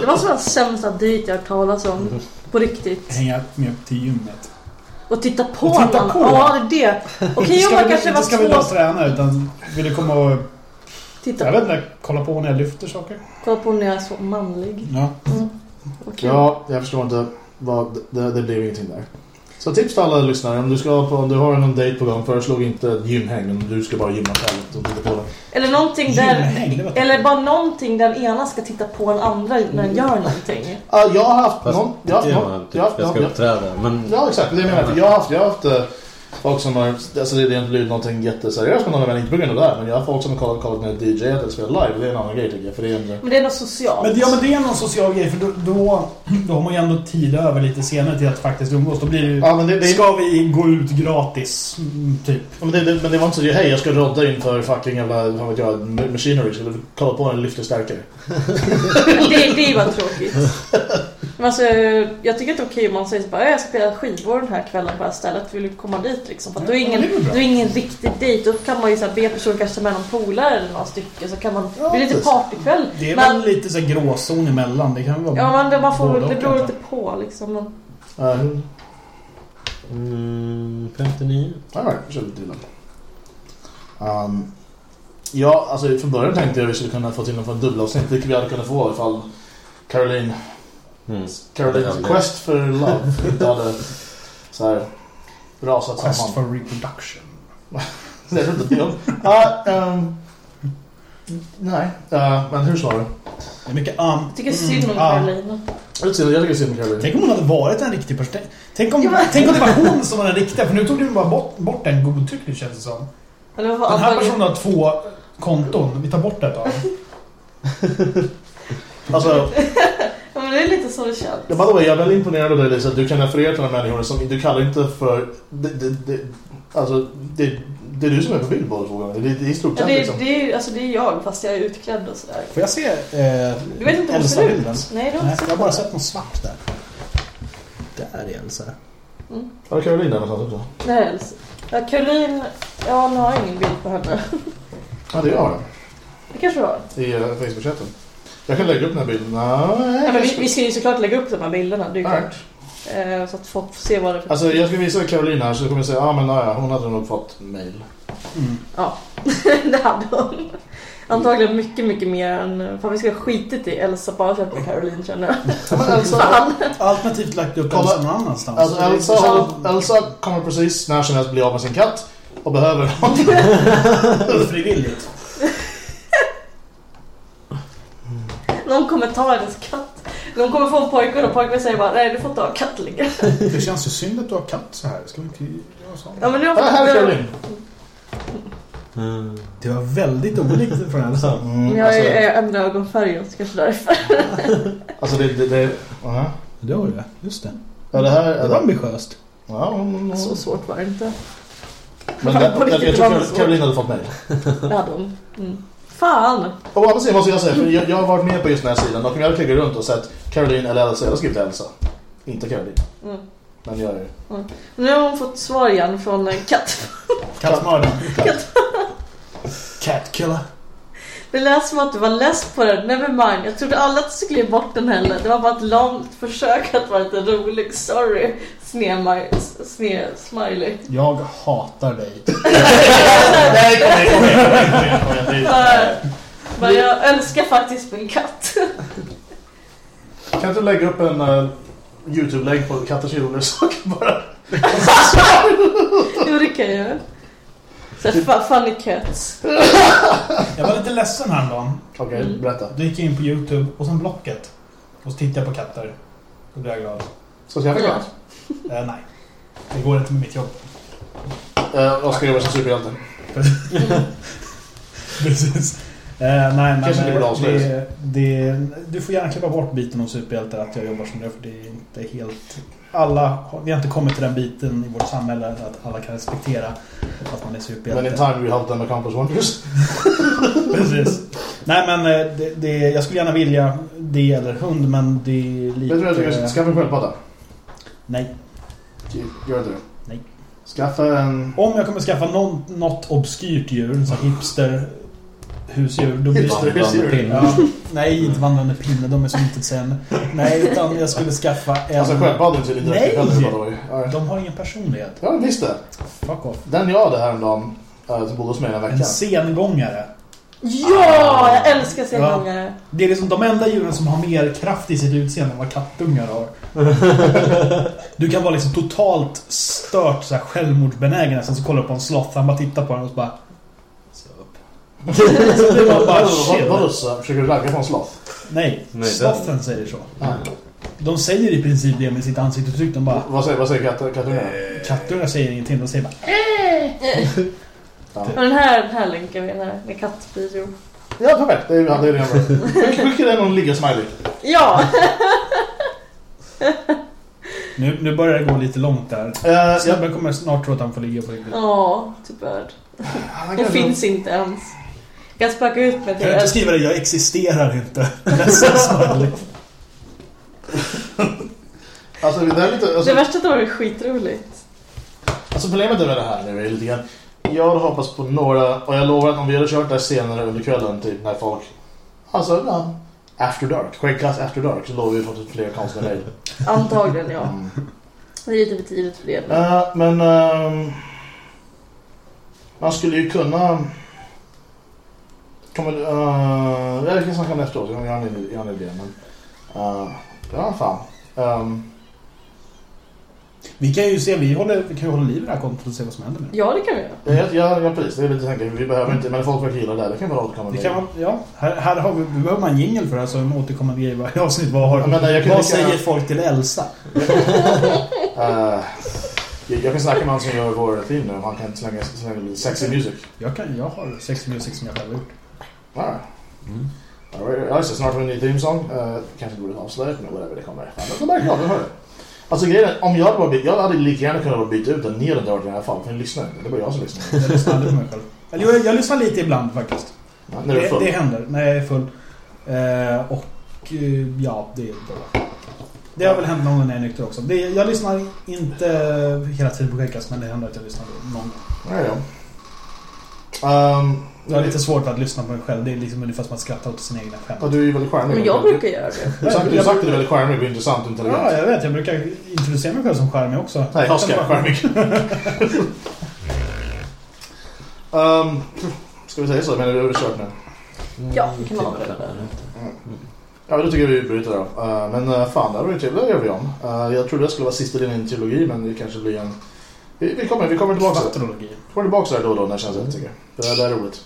Det var den sämsta dejt jag har hört talas om. På riktigt. Hänga med upp till gymmet. Och titta på Och titta på? Ja, det är det. Okej Inte om ska man vi- kanske inte ska vi var bara två... träna utan vill du komma och... Titta Jag på. vet inte, kolla på när jag lyfter saker. Kolla på när jag är så manlig. Ja. Okej. Ja, jag förstår inte, vad, det, det blev ingenting där. Så tips till alla lyssnare, om du, ska på, om du har någon dejt på gång, föreslå inte ett gymhäng, om du ska bara gymma själv och titta på det. Eller någonting där... Gymhäng, Eller bara någonting där den ena ska titta på den andra när den gör någonting. Ja, jag har haft Fast någon... Jag har det haft någon... Jag har haft, jag ska ja, uppträda. Men ja, exakt. Det är menar jag. Jag har haft, jag har haft eh, folk som har... Alltså det har inte blivit någonting jätteseriöst med någon vän, inte på grund av det där. Men jag har folk som har kollat, kollat när DJ eller spelar live. Det är en annan grej tycker jag. För det är en, Men det är något socialt. Men, ja, men det är någon social grej för då, då, då har man ju ändå tid över lite senare till att faktiskt umgås. Då blir det ju... ja, men det, det, Ska vi gå ut gratis? Mm, Typ. men, det, det, men det var inte så hej jag ska rodda inför fucking jävla vad vet jag, ma- machinery. Ska du kolla på när den lyfter starkare? det, det är ju bara tråkigt. Men alltså, jag tycker att det är okej om man säger så bara jag ska spela skivor den här kvällen på det här stället. Vill du komma dit liksom? För att då är Ja, ingen, det är är ingen riktig dejt. Då kan man ju så här, be personen kanske ta med någon polare eller några stycken. Så kan man... Ja, det blir lite partykväll. Det är Men- väl lite så här gråzon emellan. Det kan vara... Ja men det, man får, det beror lite på liksom. Men, mm, 59. Alright, vi kör lite. Um, ja, alltså från början tänkte jag att vi skulle kunna få till någon dubbelavsnitt. Vilket vi hade kunnat få ifall Caroline Mm. Carolines Ja, Quest for Love inte hade så här rasat Quest samman. for reproduction. Jag tror inte det. Ja, ehm, nej, uh, men hur sa du? Det är mycket um. jag tycker synd om ja. Caroline. Jag tycker synd om Caroline. Tänk om hon hade varit en riktig person. Tänk om, tänk om det var hon som var den riktiga. För nu tog du bara bort, bort den godtyckligt känns det som. Den här personen har två konton. Vi tar bort ett av dem. Alltså, Ja men det är lite så det känns. Ja, by way, jag är väldigt imponerad av dig Lisa. Du kan referera till de här människorna som du kallar inte för... Det, det, det, alltså, det, det är du som är på bild båda två gånger. Det, det är stort Ja, känt det, liksom. det, är, alltså, det är jag fast jag är utklädd och sådär. Får jag se eh, Du vet inte hur hon ser ut? Nej, du har Nej, jag sett har bara sett något svart där. Där är Elsa. Har Caroline där någonstans också? Är Elsa. Ja, Caroline, ja nu har jag ingen bild på henne. Ja, det har jag. Det kanske du har. I uh, Facebook-chatten. Jag kan lägga upp den här bilden. Nej, Ja, men vi, vi ska ju såklart lägga upp de här bilderna, det är klart. Eh, så att folk får se vad det är för... Alltså, jag ska visa Caroline här så kommer jag säga ah, men ja, hon hade nog fått mail. Mm. Ja, det hade hon. Antagligen mycket, mycket mer än... Fan vi ska ha skitit i Elsa bara för att med Caroline känner jag. Elsa. Alternativt lagt upp Kolla. Elsa någon annanstans. alltså, Elsa, håller, Elsa kommer precis när som helst bli av med sin katt och behöver Ofrivilligt. Någon kommer ta hennes katt. Någon kommer få en pojke och pojken säger bara nej du får inte ha katt längre. Det känns ju synd att du har katt så här. Ska vi inte göra så? Ja men nu har Ja, här är Caroline. Mm. Det var väldigt olikt från Elsa. Mm, jag alltså, är, jag ändrar ögonfärgen så kanske därför. alltså det... det, det aha. Det var det. Just det. Ja, det här Det är... var ambitiöst. Ja, hon, hon, Så svårt var det inte. Men På jag, jag, det tror så. Caroline hade fått mig. Det hade hon. Mm. Fan! Å andra sidan måste jag säga, för jag, jag har varit med på just den här sidan och om jag hade klickat runt och sett Caroline eller Elsa, jag hade skrivit Elsa. Inte Caroline. Mm. Men jag är Nu har hon fått svar igen från en katt. Kattmördaren. Cat killer. Det lät som att du var less på den. Never mind. Jag trodde aldrig att du skulle ge bort den heller. Det var bara ett långt försök att vara lite rolig. Sorry. Sne, sne smiley. Jag hatar dig. Nej, kom igen, kom igen, kom igen, kom Men jag älskar faktiskt min katt. Kan inte du lägga upp en uh, YouTube-länk på katters roliga saker bara? Jo, det kan jag göra. Så här, fu- funny cats. Jag var lite ledsen häromdagen. Okej, Mm. berätta. Då gick jag in på Youtube och sen Blocket. Och så tittade jag på katter. Då blev jag glad. Ska jag skaffa katt? Eh, nej. Det går inte med mitt jobb. Uh, Oskar jobbar som superhjälte. Precis. Eh, nej, men Kanske eh, avslöjas. det, det, du får gärna klippa bort biten om superhjältar att jag jobbar som det, för det är inte helt... Alla, vi har inte kommit till den biten i vårt samhälle att alla kan respektera att man är superhjälte. Men in time we help them accomplish wonders. Precis. Nej men eh, det, det, jag skulle gärna vilja det eller hund men det är lite... Du vad jag tycker? Skaffa en sköldpadda. Nej. Gör inte det. Nej. Skaffa en... Om jag kommer skaffa någon, något obskyrt djur, så hipster husdjur, då blir det... Vandrande pinne. Ja, nej, inte vandrande pinne, de är så litet sen. Nej, utan jag skulle skaffa en... Alltså sköldpaddan ser lite Nej! Ja, De har ingen personlighet. Ja, visst det. Fuck off. Den jag hade häromdagen, äh, som bodde hos mig den här En sengångare. Ja, jag älskar sengångare. Det är liksom de enda djuren som har mer kraft i sitt utseende än vad kattungar har. Du kan vara liksom totalt stört så här, självmordsbenägen sen så kollar du på en sloth, han bara tittar på den och så bara... Så det var bara chill. Vadå så? Försöker du ragga på en sloth? Nej, Nej, slothen säger så. Ja. De säger i princip det med sitt ansiktsuttryck. De bara... Vad säger, vad säger katter, kattungarna? Kattungar säger ingenting, de säger bara... Ja. Och den här, den här vi, den här med kattvideo. ja, perfekt. Det är, ja, det är redan bra. Skicka den någon ligga smiley. Ja! Nu, nu börjar det gå lite långt där. Uh, jag, Snubben kommer snart tro att han får ligga på riktigt. Ja, tyvärr. Hon finns inte ens. Jag kan spöka ut mig Kan du inte till skriva det? Jag existerar inte. Ledsen smiley. Alltså, det är lite... Det Alltså, värsta var det skitroligt. alltså problemet med det här nu är lite grann... Jag hade hoppats på några... Och jag lovar att om vi hade kört det här senare under kvällen, typ när folk... Alltså, ja. After Dark. Quakecast After Dark. Så lovar vi fått fler konstiga mejl. Antagligen, ja. Mm. Det är lite för tidigt för det. Men... Eh, men ehm, man skulle ju kunna... Kommer, uh, jag kan snacka om det efteråt, jag har en, jag har en idé. Men, uh, ja, fan. Ehm, Vi kan ju se, vi, håller, vi kan ju hålla liv i det här kontot och se vad som händer nu. Ja, det kan vi göra. jag, jag, jag, precis, det är lite tänker, vi behöver inte, men folk verkar gilla det där, det kan vara återkommande. Det kan man, ja, här, här har vi, vi behöver man en jingle för det här som återkommande grej i varje avsnitt. Vad, har, Ja, men jag kan vad säger folk till Elsa? Eh, jag, kan snacka med han som gör vår film nu, han kan slänga, slänga sexy music. Jag, kan, jag har sex music som jag själv har gjort. Alright. Alright, ja, det, snart har vi en ny themesång. Uh, kanske inte borde avslöja, men whatever, det kommer. Fan, det glad, hör det. Alltså grejen är, om jag hade, bara bytt, jag hade lika gärna kunnat byta ut den ner den dörren i alla fall, för den lyssnar inte. Det bara jag som lyssnar. Jag lyssnar aldrig på mig själv. Eller jag, jag lyssnar lite ibland faktiskt. Ja, när du är Det, full. det händer när jag är full. Eh, och eh, ja, det är bra. Det har väl hänt någon gång när jag är nykter också. Det, jag lyssnar inte hela tiden på Quakecast, men det händer att jag lyssnar någon gång. Ja, ja. Um, Jag har lite svårt att lyssna på mig själv. Det är liksom ungefär som att skratta åt sina egna ja, skämt. du är ju väldigt charmig. Men jag brukar göra det. Du sagt, du har sagt att du är väldigt charmig och intressant och intelligent. Ja, jag vet. Jag brukar introducera mig själv som charmig också. Nej, Oskar är charmig. um, ska vi säga så? Men vi har kört nu. Ja, det kan man väl. Ja, då tycker jag vi bryter då. Uh, men uh, fan, det här var ju trevligt. Det gör vi om. Uh, jag trodde det skulle vara sista delen i en trilogi, men det kanske blir en... Vi, vi kommer, vi kommer tillbaka. Vi kommer tillbaka där då och då när det känns rätt, tycker jag. Det där är roligt.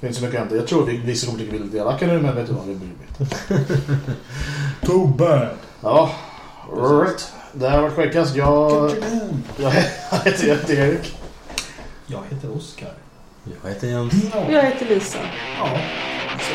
Det finns så mycket hämta. Jag tror att vi- vissa kommer tycka vi är lite elaka nu, men vet du vad? Vi bryr oss Too bad. Ja, right. Det här har varit. Jag, jag heter, jag heter Erik. Jag heter Oskar. Jag heter Jens. Jag heter Lisa. Ja. Så...